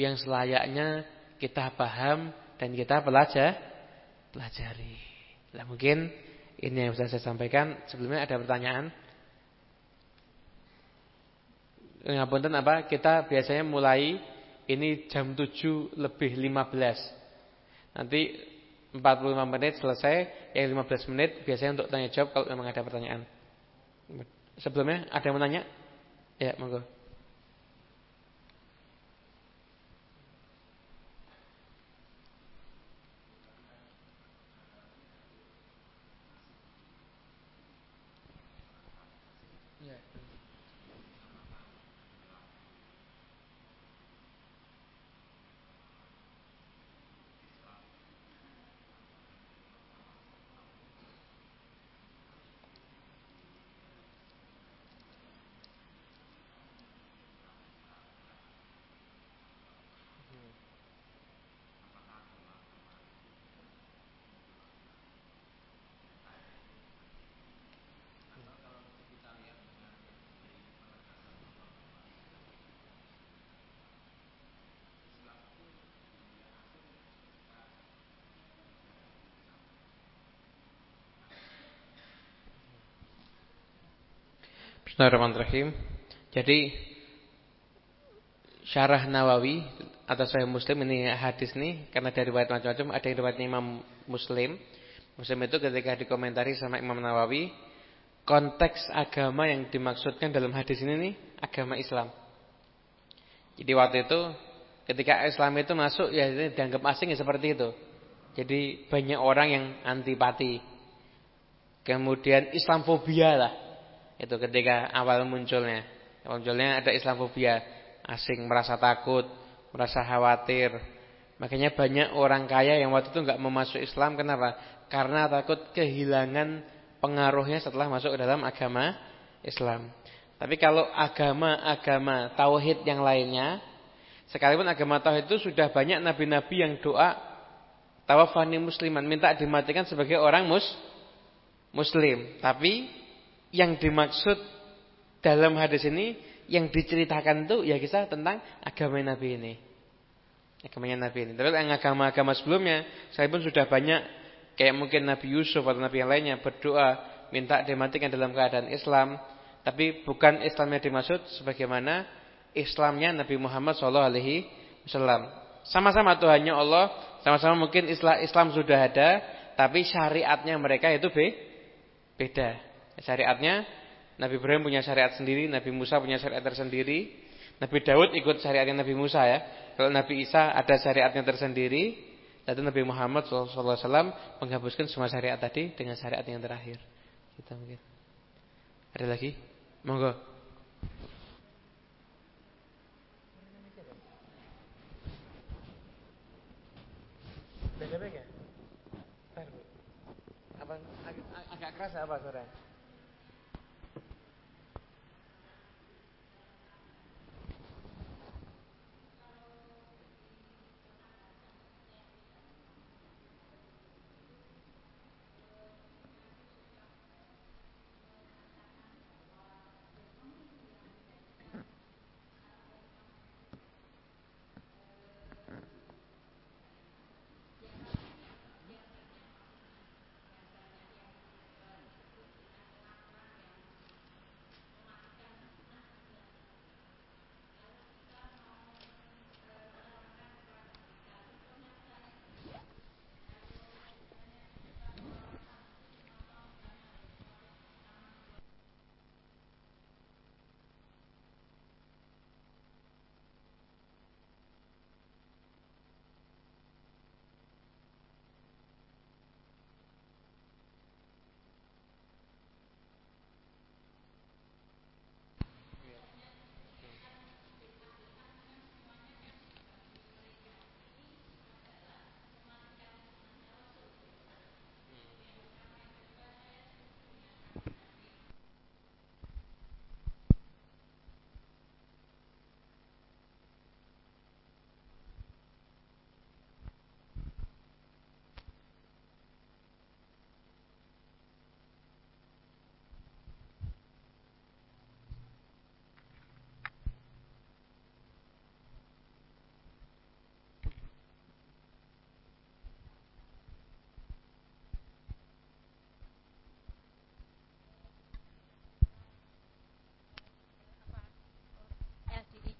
yang selayaknya kita paham dan kita belajar pelajari. Nah, mungkin ini yang bisa saya sampaikan. Sebelumnya ada pertanyaan. Ngapunten apa? Kita biasanya mulai ini jam 7 lebih 15. Nanti 45 menit selesai, yang 15 menit biasanya untuk tanya jawab kalau memang ada pertanyaan. Sebelumnya ada yang mau tanya? Ya, monggo. Bismillahirrahmanirrahim. Jadi syarah Nawawi atau Sahih Muslim ini hadis nih karena dari riwayat macam-macam ada yang riwayatnya Imam Muslim. Muslim itu ketika dikomentari sama Imam Nawawi konteks agama yang dimaksudkan dalam hadis ini nih agama Islam. Jadi waktu itu ketika Islam itu masuk ya dianggap asing ya seperti itu. Jadi banyak orang yang antipati. Kemudian Islamfobia lah. Itu ketika awal munculnya. Awal munculnya ada Islamofobia, asing merasa takut, merasa khawatir. Makanya banyak orang kaya yang waktu itu nggak mau masuk Islam kenapa? Karena takut kehilangan pengaruhnya setelah masuk ke dalam agama Islam. Tapi kalau agama-agama tauhid yang lainnya, sekalipun agama tauhid itu sudah banyak nabi-nabi yang doa tawafani musliman, minta dimatikan sebagai orang mus muslim. Tapi yang dimaksud dalam hadis ini yang diceritakan itu ya kisah tentang agama Nabi ini. Agamanya Nabi ini. Tapi yang agama-agama sebelumnya saya pun sudah banyak kayak mungkin Nabi Yusuf atau Nabi yang lainnya berdoa minta dimatikan dalam keadaan Islam. Tapi bukan Islam yang dimaksud sebagaimana Islamnya Nabi Muhammad SAW. Sama-sama Tuhannya Allah, sama-sama mungkin Islam sudah ada, tapi syariatnya mereka itu beda. Syariatnya Nabi Ibrahim punya syariat sendiri, Nabi Musa punya syariat tersendiri, Nabi Daud ikut syariatnya Nabi Musa ya. Kalau Nabi Isa ada syariatnya tersendiri, lalu Nabi Muhammad SAW menghapuskan semua syariat tadi dengan syariat yang terakhir. Kita mungkin. Ada lagi? Monggo. Beda-beda. Apa agak keras apa suaranya?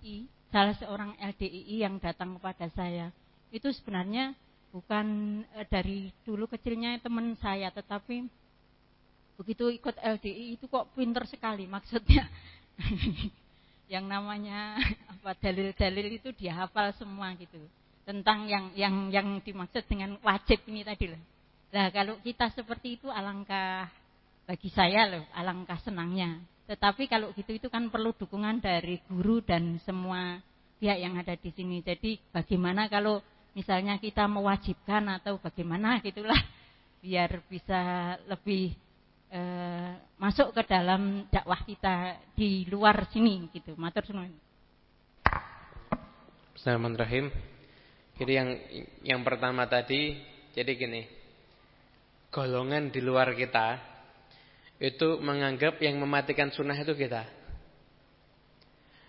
LDII, salah seorang LDII yang datang kepada saya. Itu sebenarnya bukan e, dari dulu kecilnya teman saya, tetapi begitu ikut LDI itu kok pinter sekali maksudnya. [LAUGHS] yang namanya [LAUGHS] apa dalil-dalil itu dia hafal semua gitu tentang yang yang yang dimaksud dengan wajib ini tadi loh. Nah kalau kita seperti itu alangkah bagi saya loh alangkah senangnya tetapi kalau gitu itu kan perlu dukungan dari guru dan semua pihak yang ada di sini. Jadi bagaimana kalau misalnya kita mewajibkan atau bagaimana gitulah biar bisa lebih e, masuk ke dalam dakwah kita di luar sini gitu. Matur sunuhun. Bismillahirrahmanirrahim. Jadi yang yang pertama tadi jadi gini. Golongan di luar kita itu menganggap yang mematikan sunnah itu kita.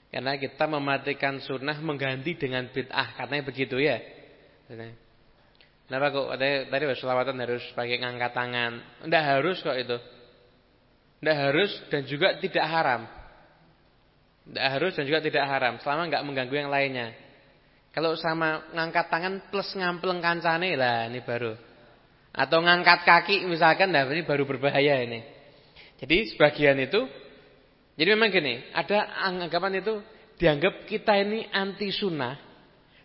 Karena kita mematikan sunnah mengganti dengan bid'ah, katanya begitu ya. Kenapa kok tadi selawatan harus pakai ngangkat tangan? Tidak harus kok itu. Tidak harus dan juga tidak haram. Tidak harus dan juga tidak haram selama nggak mengganggu yang lainnya. Kalau sama ngangkat tangan plus ngampleng kancane lah ini baru. Atau ngangkat kaki misalkan nah ini baru berbahaya ini. Jadi sebagian itu jadi memang gini, ada anggapan itu dianggap kita ini anti sunnah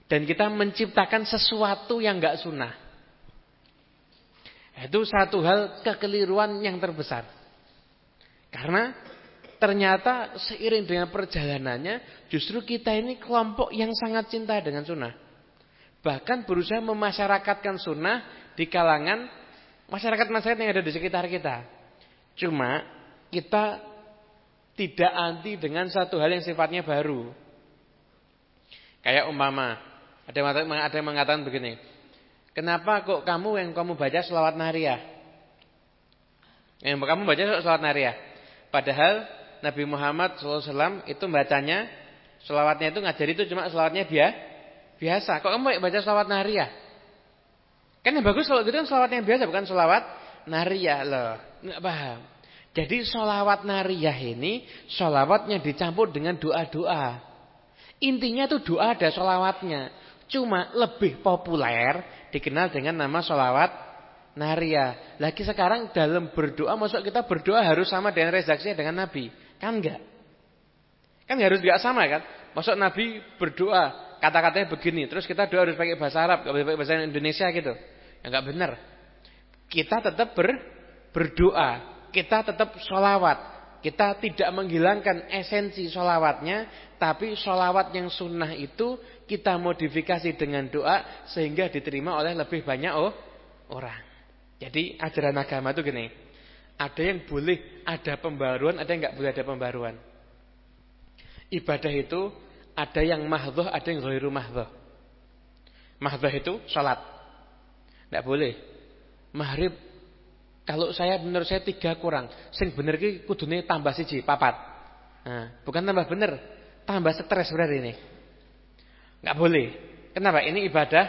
dan kita menciptakan sesuatu yang enggak sunnah. Itu satu hal kekeliruan yang terbesar. Karena ternyata seiring dengan perjalanannya justru kita ini kelompok yang sangat cinta dengan sunnah. Bahkan berusaha memasyarakatkan sunnah di kalangan masyarakat-masyarakat yang ada di sekitar kita. Cuma kita tidak anti dengan satu hal yang sifatnya baru. Kayak umpama, ada yang mengatakan begini. Kenapa kok kamu yang kamu baca selawat nariyah? Yang kamu baca selawat nariyah. Padahal Nabi Muhammad SAW itu bacanya selawatnya itu ngajari itu cuma selawatnya dia biasa. Kok kamu baca selawat nariyah? Kan yang bagus kalau gitu kan selawatnya biasa bukan selawat nariyah loh. Enggak paham. Jadi sholawat nariyah ini sholawatnya dicampur dengan doa-doa. Intinya tuh doa ada sholawatnya. Cuma lebih populer dikenal dengan nama sholawat nariyah. Lagi sekarang dalam berdoa, masuk kita berdoa harus sama dengan redaksinya dengan Nabi. Kan enggak? Kan harus enggak sama kan? Masuk Nabi berdoa, kata-katanya begini. Terus kita doa harus pakai bahasa Arab, enggak pakai bahasa Indonesia gitu. Ya enggak benar. Kita tetap ber, berdoa kita tetap sholawat. Kita tidak menghilangkan esensi sholawatnya. Tapi sholawat yang sunnah itu kita modifikasi dengan doa. Sehingga diterima oleh lebih banyak oh, orang. Jadi ajaran agama itu gini. Ada yang boleh ada pembaruan, ada yang nggak boleh ada pembaruan. Ibadah itu ada yang mahdoh, ada yang ghairu mahdoh. Mahdoh itu sholat. Tidak boleh. Mahrib kalau saya menurut saya tiga kurang. Sing bener ki kudune tambah siji, papat. Nah, bukan tambah bener, tambah stres berarti ini. Enggak boleh. Kenapa? Ini ibadah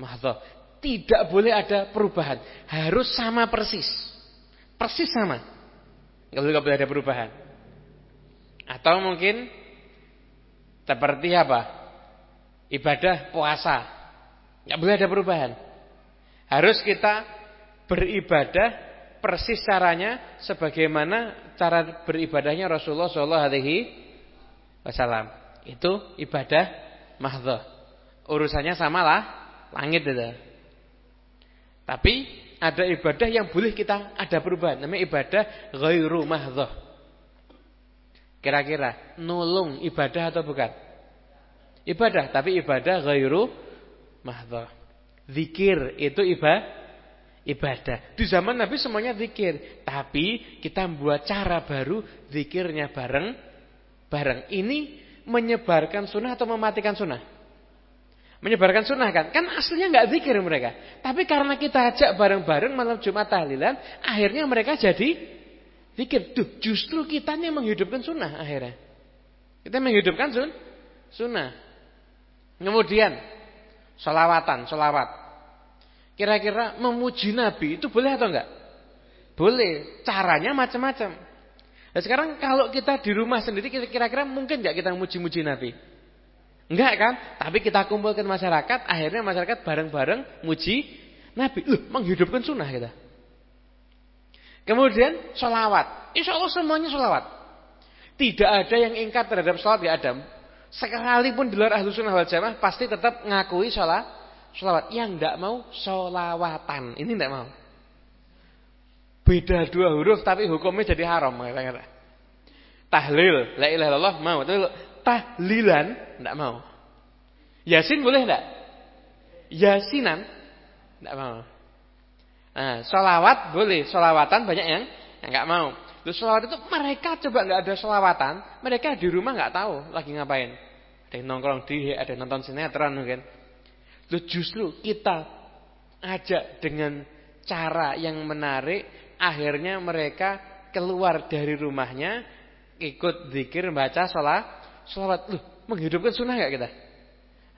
mahdhah. Tidak boleh ada perubahan. Harus sama persis. Persis sama. Enggak boleh, boleh ada perubahan. Atau mungkin seperti apa? Ibadah puasa. Enggak boleh ada perubahan. Harus kita beribadah persis caranya sebagaimana cara beribadahnya Rasulullah Shallallahu Alaihi Wasallam. Itu ibadah mahdhah. Urusannya samalah langit itu. Tapi ada ibadah yang boleh kita ada perubahan. Namanya ibadah ghairu mahdhah. Kira-kira nulung ibadah atau bukan? Ibadah, tapi ibadah ghairu mahdhah. Zikir itu ibadah ibadah. Di zaman Nabi semuanya zikir, tapi kita membuat cara baru zikirnya bareng bareng. Ini menyebarkan sunnah atau mematikan sunnah? Menyebarkan sunnah kan? Kan aslinya nggak zikir mereka. Tapi karena kita ajak bareng-bareng malam Jumat tahlilan, akhirnya mereka jadi zikir. Duh, justru kita yang menghidupkan sunnah akhirnya. Kita menghidupkan sun, sunnah. Kemudian, solawatan, solawat. Kira-kira memuji Nabi itu boleh atau enggak? Boleh. Caranya macam-macam. Nah sekarang kalau kita di rumah sendiri kira-kira mungkin enggak kita memuji-muji Nabi? Enggak kan? Tapi kita kumpulkan masyarakat, akhirnya masyarakat bareng-bareng muji Nabi. Loh, menghidupkan sunnah kita. Kemudian sholawat. Insya Allah semuanya sholawat. Tidak ada yang ingkar terhadap sholat, tidak ada. Sekalipun di luar ahlu sunnah wal jamaah pasti tetap ngakui sholat Sholawat. Yang tidak mau sholawatan. Ini tidak mau. Beda dua huruf tapi hukumnya jadi haram. Kata-kata. Tahlil. La ilaha illallah mau. Tapi tahlilan tidak mau. Yasin boleh tidak? Yasinan tidak mau. Nah, sholawat boleh. Sholawatan banyak yang nggak mau. Terus sholawat itu mereka coba nggak ada sholawatan. Mereka di rumah nggak tahu lagi ngapain. Ada yang nongkrong di, ada yang nonton sinetron mungkin. Loh justru kita ajak dengan cara yang menarik, akhirnya mereka keluar dari rumahnya, ikut zikir, baca sholat, sholat. Loh, menghidupkan sunnah gak kita?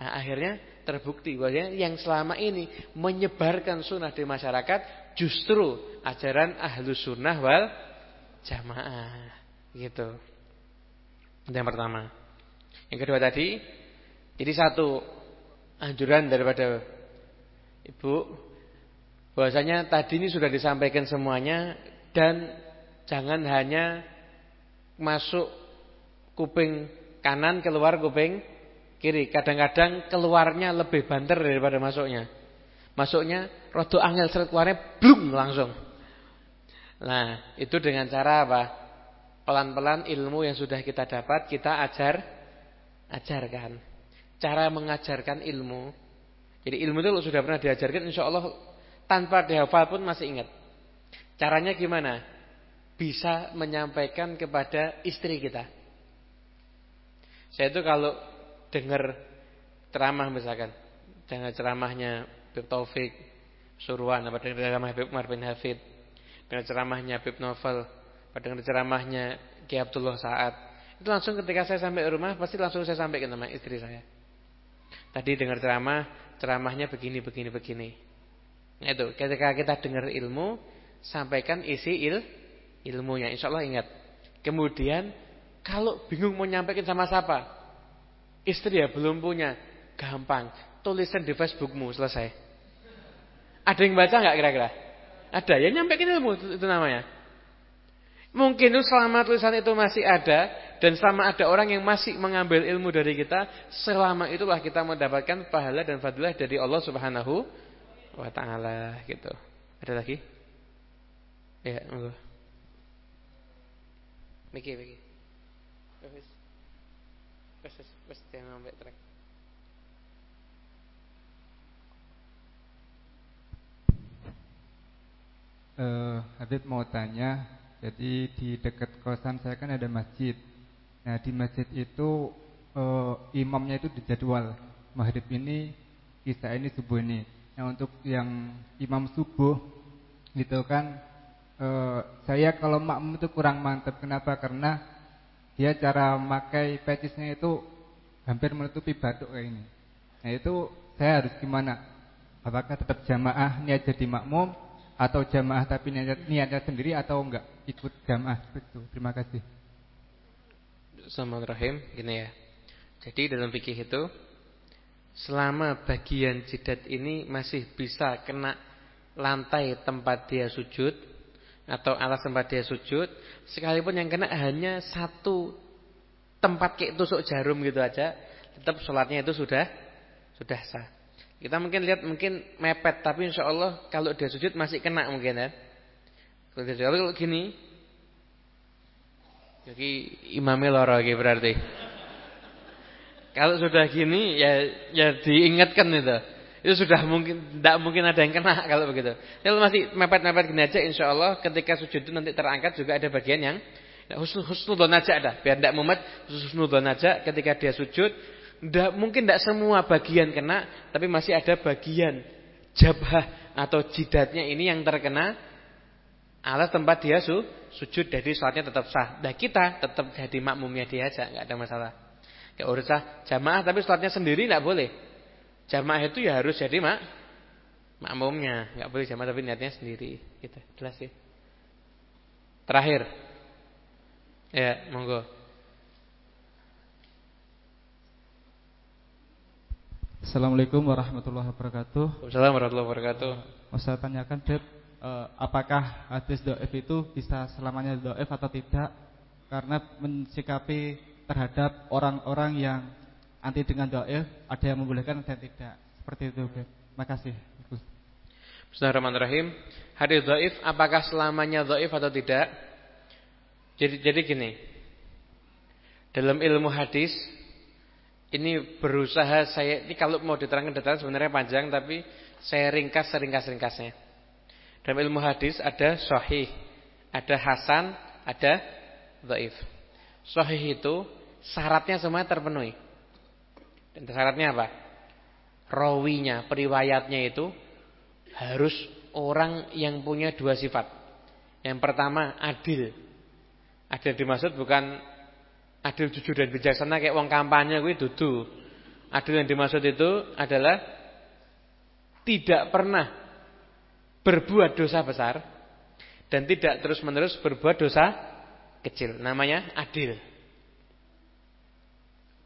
Nah, akhirnya terbukti bahwa yang selama ini menyebarkan sunnah di masyarakat justru ajaran ahlu sunnah wal jamaah gitu. Yang pertama. Yang kedua tadi, jadi satu anjuran daripada Ibu bahwasanya tadi ini sudah disampaikan semuanya dan jangan hanya masuk kuping kanan keluar kuping kiri. Kadang-kadang keluarnya lebih banter daripada masuknya. Masuknya rodo angel seret keluarnya blum langsung. Nah, itu dengan cara apa? Pelan-pelan ilmu yang sudah kita dapat kita ajar ajarkan. Cara mengajarkan ilmu. Jadi ilmu itu kalau sudah pernah diajarkan insya Allah tanpa dihafal pun masih ingat. Caranya gimana? Bisa menyampaikan kepada istri kita. Saya itu kalau dengar ceramah misalkan, dengar ceramahnya Bib Taufik Suruhan, apa dengar ceramah Bib Umar bin Hafid, dengan ceramahnya Bib Novel, dengan ceramahnya Ki Abdullah Saad. Itu langsung ketika saya sampai rumah pasti langsung saya sampaikan sama istri saya. Tadi dengar ceramah, ceramahnya begini begini begini. Nah itu ketika kita dengar ilmu, sampaikan isi il ilmunya. Insya Allah ingat. Kemudian kalau bingung mau nyampaikan sama siapa, istri ya belum punya, gampang. Tulisan di Facebookmu selesai. Ada yang baca nggak kira-kira? Ada, ya nyampe ilmu itu, namanya. Mungkin selama tulisan itu masih ada dan selama ada orang yang masih mengambil ilmu dari kita, selama itulah kita mendapatkan pahala dan fadilah dari Allah Subhanahu wa taala gitu. Ada lagi? Ya, monggo. Miki, Miki. Wes. Wes, wes, sampai track. uh, Habib mau tanya, jadi di dekat kosan saya kan ada masjid. Nah di masjid itu uh, imamnya itu dijadwal maghrib ini, kisah ini subuh ini. Nah untuk yang imam subuh gitu kan, uh, saya kalau makmum itu kurang mantap. Kenapa? Karena dia cara memakai petisnya itu hampir menutupi batuk kayak ini. Nah itu saya harus gimana? Apakah tetap jamaah niat jadi makmum atau jamaah tapi niat, niatnya sendiri atau enggak ikut jamaah itu. Terima kasih. Rahim gini ya. Jadi dalam fikih itu selama bagian jidat ini masih bisa kena lantai tempat dia sujud atau alas tempat dia sujud, sekalipun yang kena hanya satu tempat kayak tusuk jarum gitu aja, tetap sholatnya itu sudah sudah sah. Kita mungkin lihat mungkin mepet tapi insya Allah kalau dia sujud masih kena mungkin ya. Kalau gini, jadi imamnya loro lagi berarti. Kalau sudah gini ya ya diingatkan itu. Itu sudah mungkin tidak mungkin ada yang kena kalau begitu. Kalau masih mepet-mepet gini aja insya Allah ketika sujud itu nanti terangkat juga ada bagian yang husnul husnul aja ada biar tidak mumet husnul aja ketika dia sujud Nggak, mungkin tidak semua bagian kena, tapi masih ada bagian jabah atau jidatnya ini yang terkena alas tempat dia su, sujud jadi sholatnya tetap sah. Nah kita tetap jadi makmumnya dia aja, nggak ada masalah. Ya urus sah jamaah tapi sholatnya sendiri nggak boleh. Jamaah itu ya harus jadi mak makmumnya, nggak boleh jamaah tapi niatnya sendiri. Gitu, jelas sih. Terakhir, ya monggo. Assalamualaikum warahmatullahi wabarakatuh. Assalamualaikum warahmatullahi wabarakatuh. Mau saya tanyakan, Deb, eh, apakah hadis doif itu bisa selamanya doif atau tidak? Karena mensikapi terhadap orang-orang yang anti dengan doif, ada yang membolehkan dan tidak. Seperti itu, Deb. Makasih. Bismillahirrahmanirrahim. Hadis doif, apakah selamanya doif atau tidak? Jadi, jadi gini. Dalam ilmu hadis ini berusaha saya ini kalau mau diterangkan detail sebenarnya panjang tapi saya ringkas seringkas-ringkasnya. Dalam ilmu hadis ada sahih, ada hasan, ada dhaif. Sahih itu syaratnya semua terpenuhi. Dan syaratnya apa? Rawinya, periwayatnya itu harus orang yang punya dua sifat. Yang pertama adil. Adil dimaksud bukan Adil jujur dan bijaksana kayak wong kampanye kuwi dudu. Adil yang dimaksud itu adalah tidak pernah berbuat dosa besar dan tidak terus-menerus berbuat dosa kecil. Namanya adil.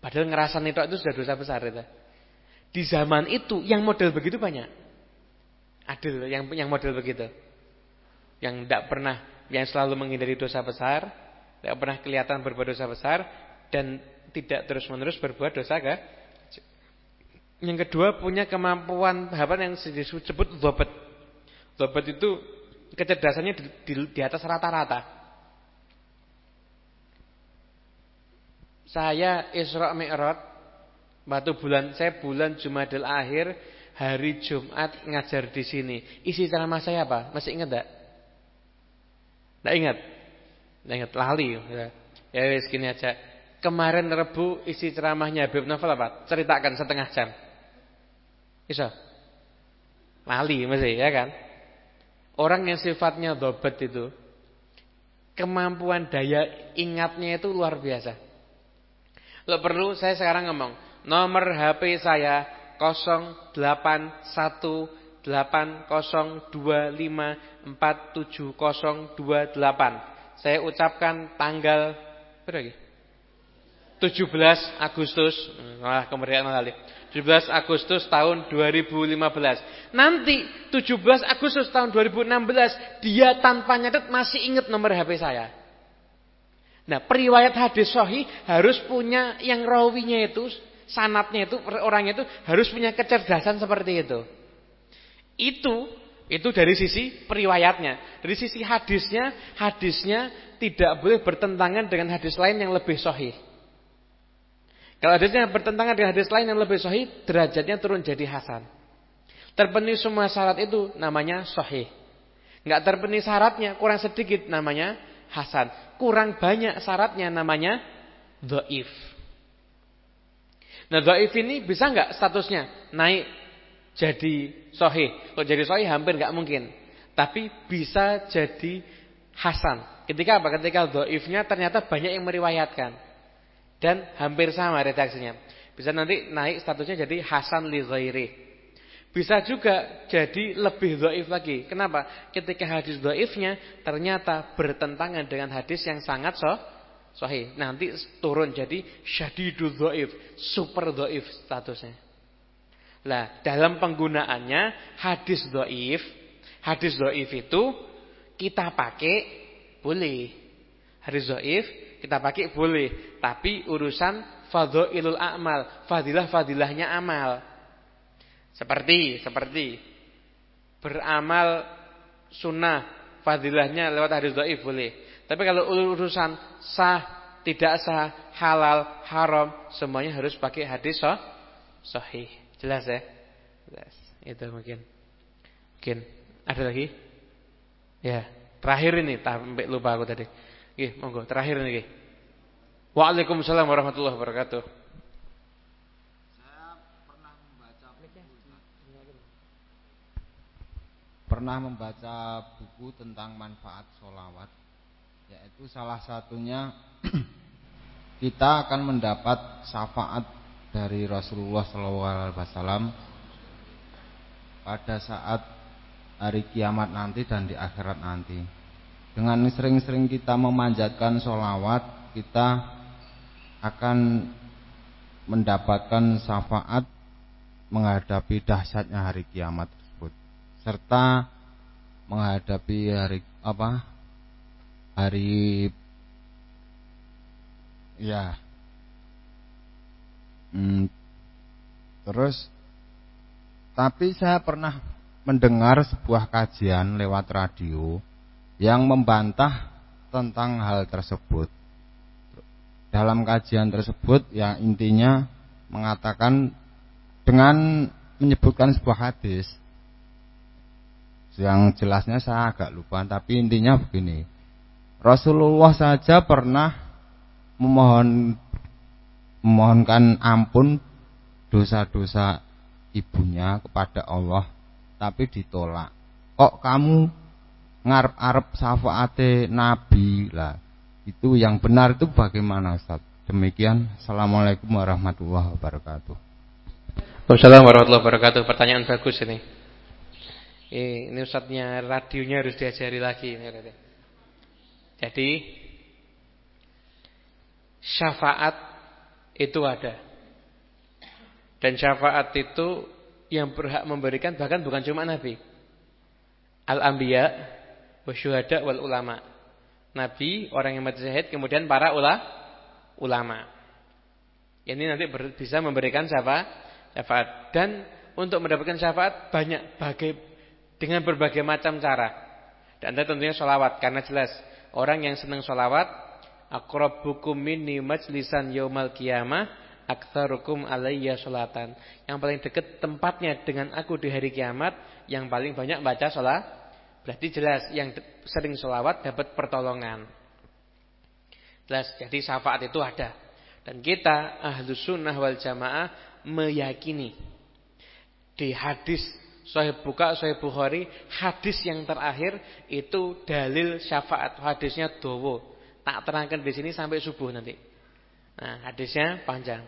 Padahal ngerasa itu itu sudah dosa besar itu. Di zaman itu yang model begitu banyak. Adil yang yang model begitu. Yang tidak pernah yang selalu menghindari dosa besar, tidak pernah kelihatan berbuat dosa besar dan tidak terus-menerus berbuat dosa ke yang kedua punya kemampuan apa yang disebut dobat. Dobat itu kecerdasannya di, di, di atas rata-rata. Saya Isra Mi'raj batu bulan saya bulan Jumadil akhir hari Jumat ngajar di sini. Isi ceramah saya apa? Masih ingat enggak? Enggak ingat? Enggak ingat lali. Ya, ya wis gini aja. Kemarin Rebu isi ceramahnya Habib Novel apa? Ceritakan setengah jam. Bisa? Lali masih ya kan? Orang yang sifatnya dobat itu kemampuan daya ingatnya itu luar biasa. Lo perlu saya sekarang ngomong nomor HP saya 081802547028. Saya ucapkan tanggal berapa 17 Agustus. Wah, kemerdekaan kali. 17 Agustus tahun 2015. Nanti 17 Agustus tahun 2016 dia tanpa nyatet masih ingat nomor HP saya. Nah, periwayat hadis sahih harus punya yang rawinya itu, sanatnya itu, orangnya itu harus punya kecerdasan seperti itu. Itu itu dari sisi periwayatnya. Dari sisi hadisnya, hadisnya tidak boleh bertentangan dengan hadis lain yang lebih sahih. Kalau hadisnya bertentangan dengan hadis lain yang lebih sahih, derajatnya turun jadi hasan. Terpenuhi semua syarat itu namanya sahih. Enggak terpenuhi syaratnya, kurang sedikit namanya hasan. Kurang banyak syaratnya namanya dhaif. Nah, dhaif ini bisa enggak statusnya naik jadi sahih? Kalau jadi sahih hampir enggak mungkin. Tapi bisa jadi hasan. Ketika apa? Ketika dhaifnya ternyata banyak yang meriwayatkan dan hampir sama redaksinya. Bisa nanti naik statusnya jadi hasan li ghairi. Bisa juga jadi lebih dhaif lagi. Kenapa? Ketika hadis dhaifnya ternyata bertentangan dengan hadis yang sangat so sahih. Nanti turun jadi syadidul dhaif, super dhaif statusnya. Lah, dalam penggunaannya hadis dhaif, hadis dhaif itu kita pakai boleh. Hadis dhaif kita pakai boleh, tapi urusan fadhailul a'mal, fadilah-fadilahnya amal. Seperti seperti beramal sunnah, fadilahnya lewat hadis dhaif boleh. Tapi kalau urusan sah, tidak sah, halal, haram, semuanya harus pakai hadis sah, sahih. Jelas ya? Jelas. Itu mungkin. Mungkin ada lagi? Ya, terakhir ini, sampai lupa aku tadi. Nggih, monggo terakhir niki. Waalaikumsalam warahmatullahi wabarakatuh. Saya pernah membaca buku, pernah membaca buku tentang manfaat solawat, yaitu salah satunya [CLEARS THROAT] kita akan mendapat syafaat dari Rasulullah SAW pada saat hari kiamat nanti dan di akhirat nanti. Dengan sering-sering kita memanjatkan sholawat Kita akan mendapatkan syafaat Menghadapi dahsyatnya hari kiamat tersebut. Serta menghadapi hari apa? Hari Ya. Hmm, Terus Tapi saya pernah mendengar sebuah kajian lewat radio yang membantah tentang hal tersebut. Dalam kajian tersebut yang intinya mengatakan dengan menyebutkan sebuah hadis yang jelasnya saya agak lupa tapi intinya begini. Rasulullah saja pernah memohon memohonkan ampun dosa-dosa ibunya kepada Allah tapi ditolak. Kok kamu ngarep-arep syafaate nabi lah. Itu yang benar itu bagaimana Ustaz? Demikian. Assalamualaikum warahmatullahi wabarakatuh. Wassalamualaikum warahmatullahi wabarakatuh. Pertanyaan bagus ini. Ini Ustaznya radionya harus diajari lagi. Jadi syafaat Itu ada. Dan syafaat itu yang berhak memberikan bahkan bukan cuma nabi. Al-anbiya wasyuhada wal ulama. Nabi, orang yang mati syahid, kemudian para ula, ulama. Ini nanti bisa memberikan syafaat, dan untuk mendapatkan syafaat banyak bagai dengan berbagai macam cara. Dan tentunya sholawat karena jelas orang yang senang sholawat akrabukum minni majlisan yaumal qiyamah aktsarukum alayya sholatan. Yang paling dekat tempatnya dengan aku di hari kiamat yang paling banyak baca sholat. Berarti jelas yang sering sholawat dapat pertolongan. Jelas jadi syafaat itu ada. Dan kita ahlus sunnah wal jamaah meyakini di hadis Sahih Buka, Sahih Bukhari, hadis yang terakhir itu dalil syafaat. Hadisnya dowo. Tak terangkan di sini sampai subuh nanti. Nah, hadisnya panjang.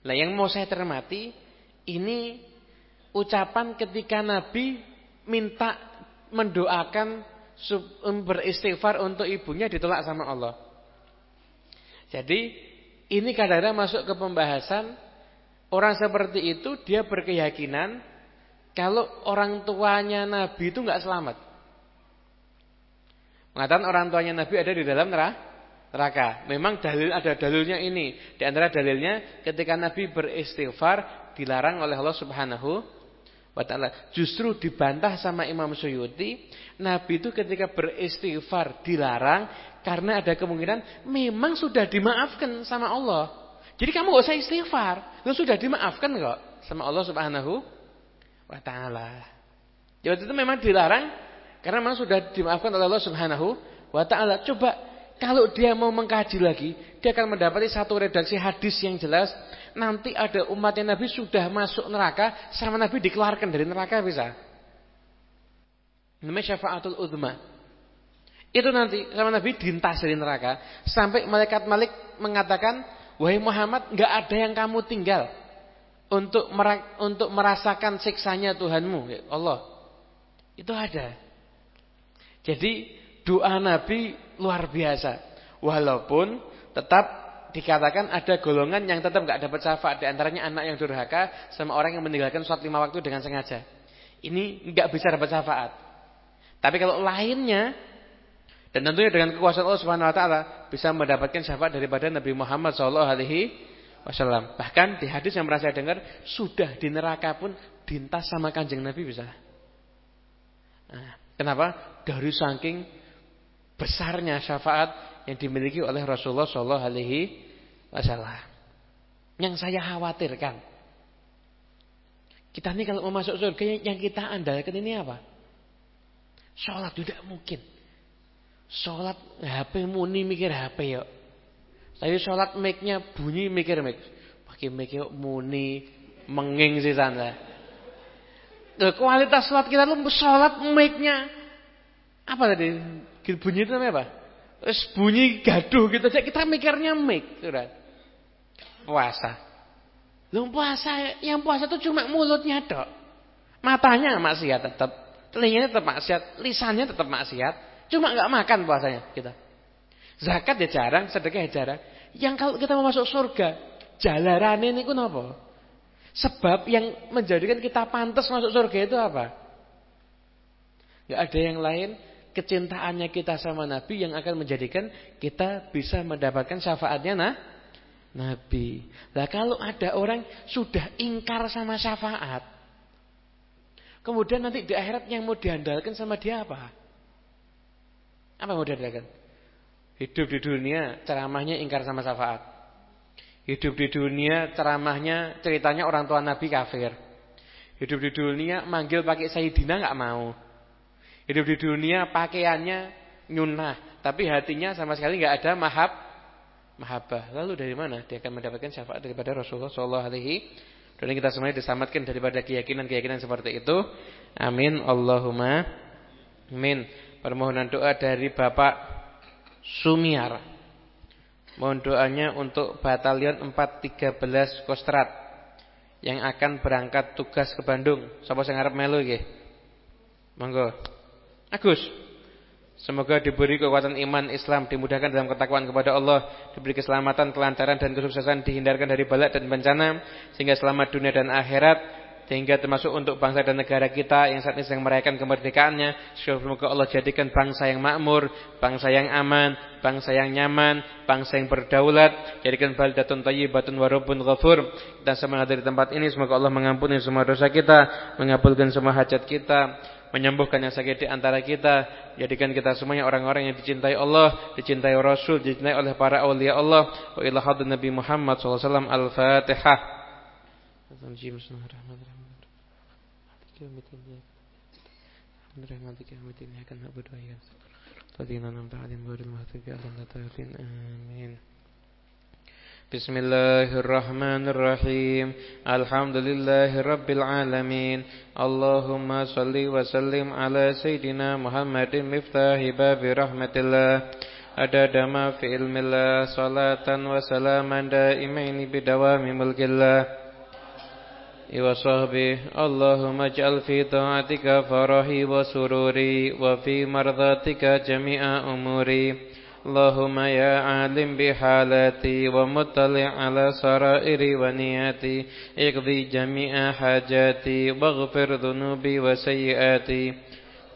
Nah, yang mau saya termati ini ucapan ketika Nabi minta mendoakan beristighfar untuk ibunya ditolak sama Allah. Jadi ini kadang-kadang masuk ke pembahasan orang seperti itu dia berkeyakinan kalau orang tuanya Nabi itu nggak selamat. Mengatakan orang tuanya Nabi ada di dalam neraka. Memang dalil ada dalilnya ini. Di antara dalilnya ketika Nabi beristighfar dilarang oleh Allah Subhanahu wa taala. Justru dibantah sama Imam Suyuti, Nabi itu ketika beristighfar dilarang karena ada kemungkinan memang sudah dimaafkan sama Allah. Jadi kamu gak usah istighfar, lu sudah dimaafkan kok sama Allah Subhanahu wa taala. Jadi itu memang dilarang karena memang sudah dimaafkan oleh Allah Subhanahu wa taala. Coba kalau dia mau mengkaji lagi, dia akan mendapati satu redaksi hadis yang jelas. Nanti ada umatnya Nabi sudah masuk neraka, sama Nabi dikeluarkan dari neraka bisa. Namanya syafaatul udma. Itu nanti sama Nabi dintas dari neraka sampai malaikat Malik mengatakan, "Wahai Muhammad, nggak ada yang kamu tinggal untuk untuk merasakan siksanya Tuhanmu, ya Allah. Itu ada. Jadi doa Nabi luar biasa. Walaupun tetap dikatakan ada golongan yang tetap nggak dapat syafaat di antaranya anak yang durhaka sama orang yang meninggalkan sholat lima waktu dengan sengaja. Ini nggak bisa dapat syafaat. Tapi kalau lainnya dan tentunya dengan kekuasaan Allah Subhanahu wa taala bisa mendapatkan syafaat daripada Nabi Muhammad sallallahu alaihi wasallam. Bahkan di hadis yang pernah saya dengar sudah di neraka pun dintas sama kanjeng Nabi bisa. Nah, kenapa? Dari saking besarnya syafaat yang dimiliki oleh Rasulullah Shallallahu Alaihi Wasallam. Yang saya khawatirkan, kita ini kalau mau masuk surga yang kita andalkan ini apa? Sholat tidak mungkin. Sholat HP muni mikir HP yuk. Tapi sholat mic-nya bunyi mikir mic. Pakai mic yuk muni menging sih sana. Kualitas sholat kita lu sholat mic-nya apa tadi? Bunyi itu namanya apa? Terus bunyi gaduh gitu kita mikirnya mic, sudah. Puasa. Lu puasa, yang puasa itu cuma mulutnya dok. Matanya maksiat tetap, telinganya tetap maksiat, lisannya tetap maksiat, cuma nggak makan puasanya kita. Zakat ya jarang, sedekah ya jarang. Yang kalau kita mau masuk surga, jalaran ini ku apa? Sebab yang menjadikan kita pantas masuk surga itu apa? Gak ada yang lain kecintaannya kita sama Nabi yang akan menjadikan kita bisa mendapatkan syafaatnya nah Nabi. Nah kalau ada orang sudah ingkar sama syafaat, kemudian nanti di akhirat yang mau diandalkan sama dia apa? Apa mau diandalkan? Hidup di dunia ceramahnya ingkar sama syafaat. Hidup di dunia ceramahnya ceritanya orang tua Nabi kafir. Hidup di dunia manggil pakai Sayyidina nggak mau. Hidup di dunia pakaiannya nyunah, tapi hatinya sama sekali nggak ada mahab mahabbah. Lalu dari mana dia akan mendapatkan syafaat daripada Rasulullah Shallallahu alaihi dan kita semuanya diselamatkan daripada keyakinan-keyakinan seperti itu. Amin Allahumma amin. Permohonan doa dari Bapak Sumiar. Mohon doanya untuk batalion 413 Kostrat yang akan berangkat tugas ke Bandung. Sapa sing arep melu nggih? Monggo. Agus. Semoga diberi kekuatan iman Islam, dimudahkan dalam ketakwaan kepada Allah, diberi keselamatan, kelancaran dan kesuksesan, dihindarkan dari balak dan bencana sehingga selamat dunia dan akhirat sehingga termasuk untuk bangsa dan negara kita yang saat ini sedang merayakan kemerdekaannya. Semoga Allah jadikan bangsa yang makmur, bangsa yang aman, bangsa yang nyaman, bangsa yang berdaulat. Jadikan baldatun thayyibatun warabun ghafur. Kita semua dari tempat ini semoga Allah mengampuni semua dosa kita, mengabulkan semua hajat kita, menyembuhkan yang sakit di antara kita. Jadikan kita semuanya orang-orang yang dicintai Allah, dicintai Rasul, dicintai oleh para awliya Allah. Wa ila Nabi Muhammad sallallahu alaihi wasallam al-Fatihah. Amin. بسم الله الرحمن الرحيم الحمد لله رب العالمين اللهم صل وسلم على سيدنا محمد مفتاح باب رحمة الله عدد ما في علم الله صلاة وسلاما دائمين بدوام ملك الله وصحبه اللهم اجعل في طاعتك فرحي وسروري وفي مرضاتك جميع أموري اللهم يا عالم بحالاتي ومطلع على سرائري ونياتي اقضي جميع حاجاتي واغفر ذنوبي وسيئاتي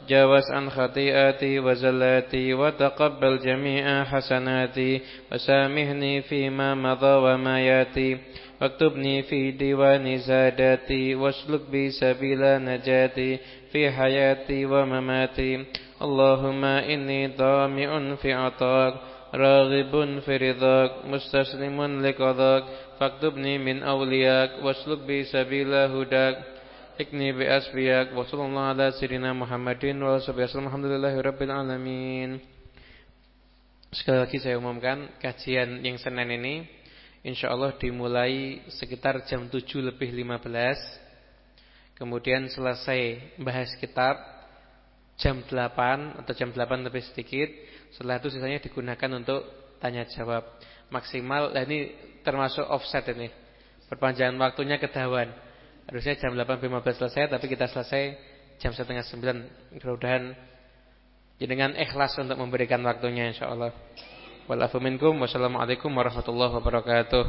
جاوز عن خطيئاتي وزلاتي وتقبل جميع حسناتي وسامحني فيما مضى وما ياتي واكتبني في ديوان زاداتي واسلك بي سبيل نجاتي في حياتي ومماتي. اللهم إني ضامع في عطاك راغب في رضاك مستسلم لقضاك فاكتبني من أولياك واسلك بي سبيل هداك اكني بأسبياك وصلى الله على سيدنا محمد وصحبه وسلم الحمد لله رب العالمين Sekali lagi saya umumkan kajian yang Senin ini Insya Allah dimulai sekitar jam 7 lebih 15 Kemudian selesai bahas kitab Jam 8 atau jam 8 lebih sedikit. Setelah itu sisanya digunakan untuk tanya jawab. Maksimal, nah ini termasuk offset ini. Perpanjangan waktunya kedawan Harusnya jam 8.15 selesai Tapi kita selesai jam setengah 9 Mudah-mudahan Dengan ikhlas untuk memberikan waktunya insya Allah. Walafu minkum. Wassalamualaikum warahmatullahi wabarakatuh.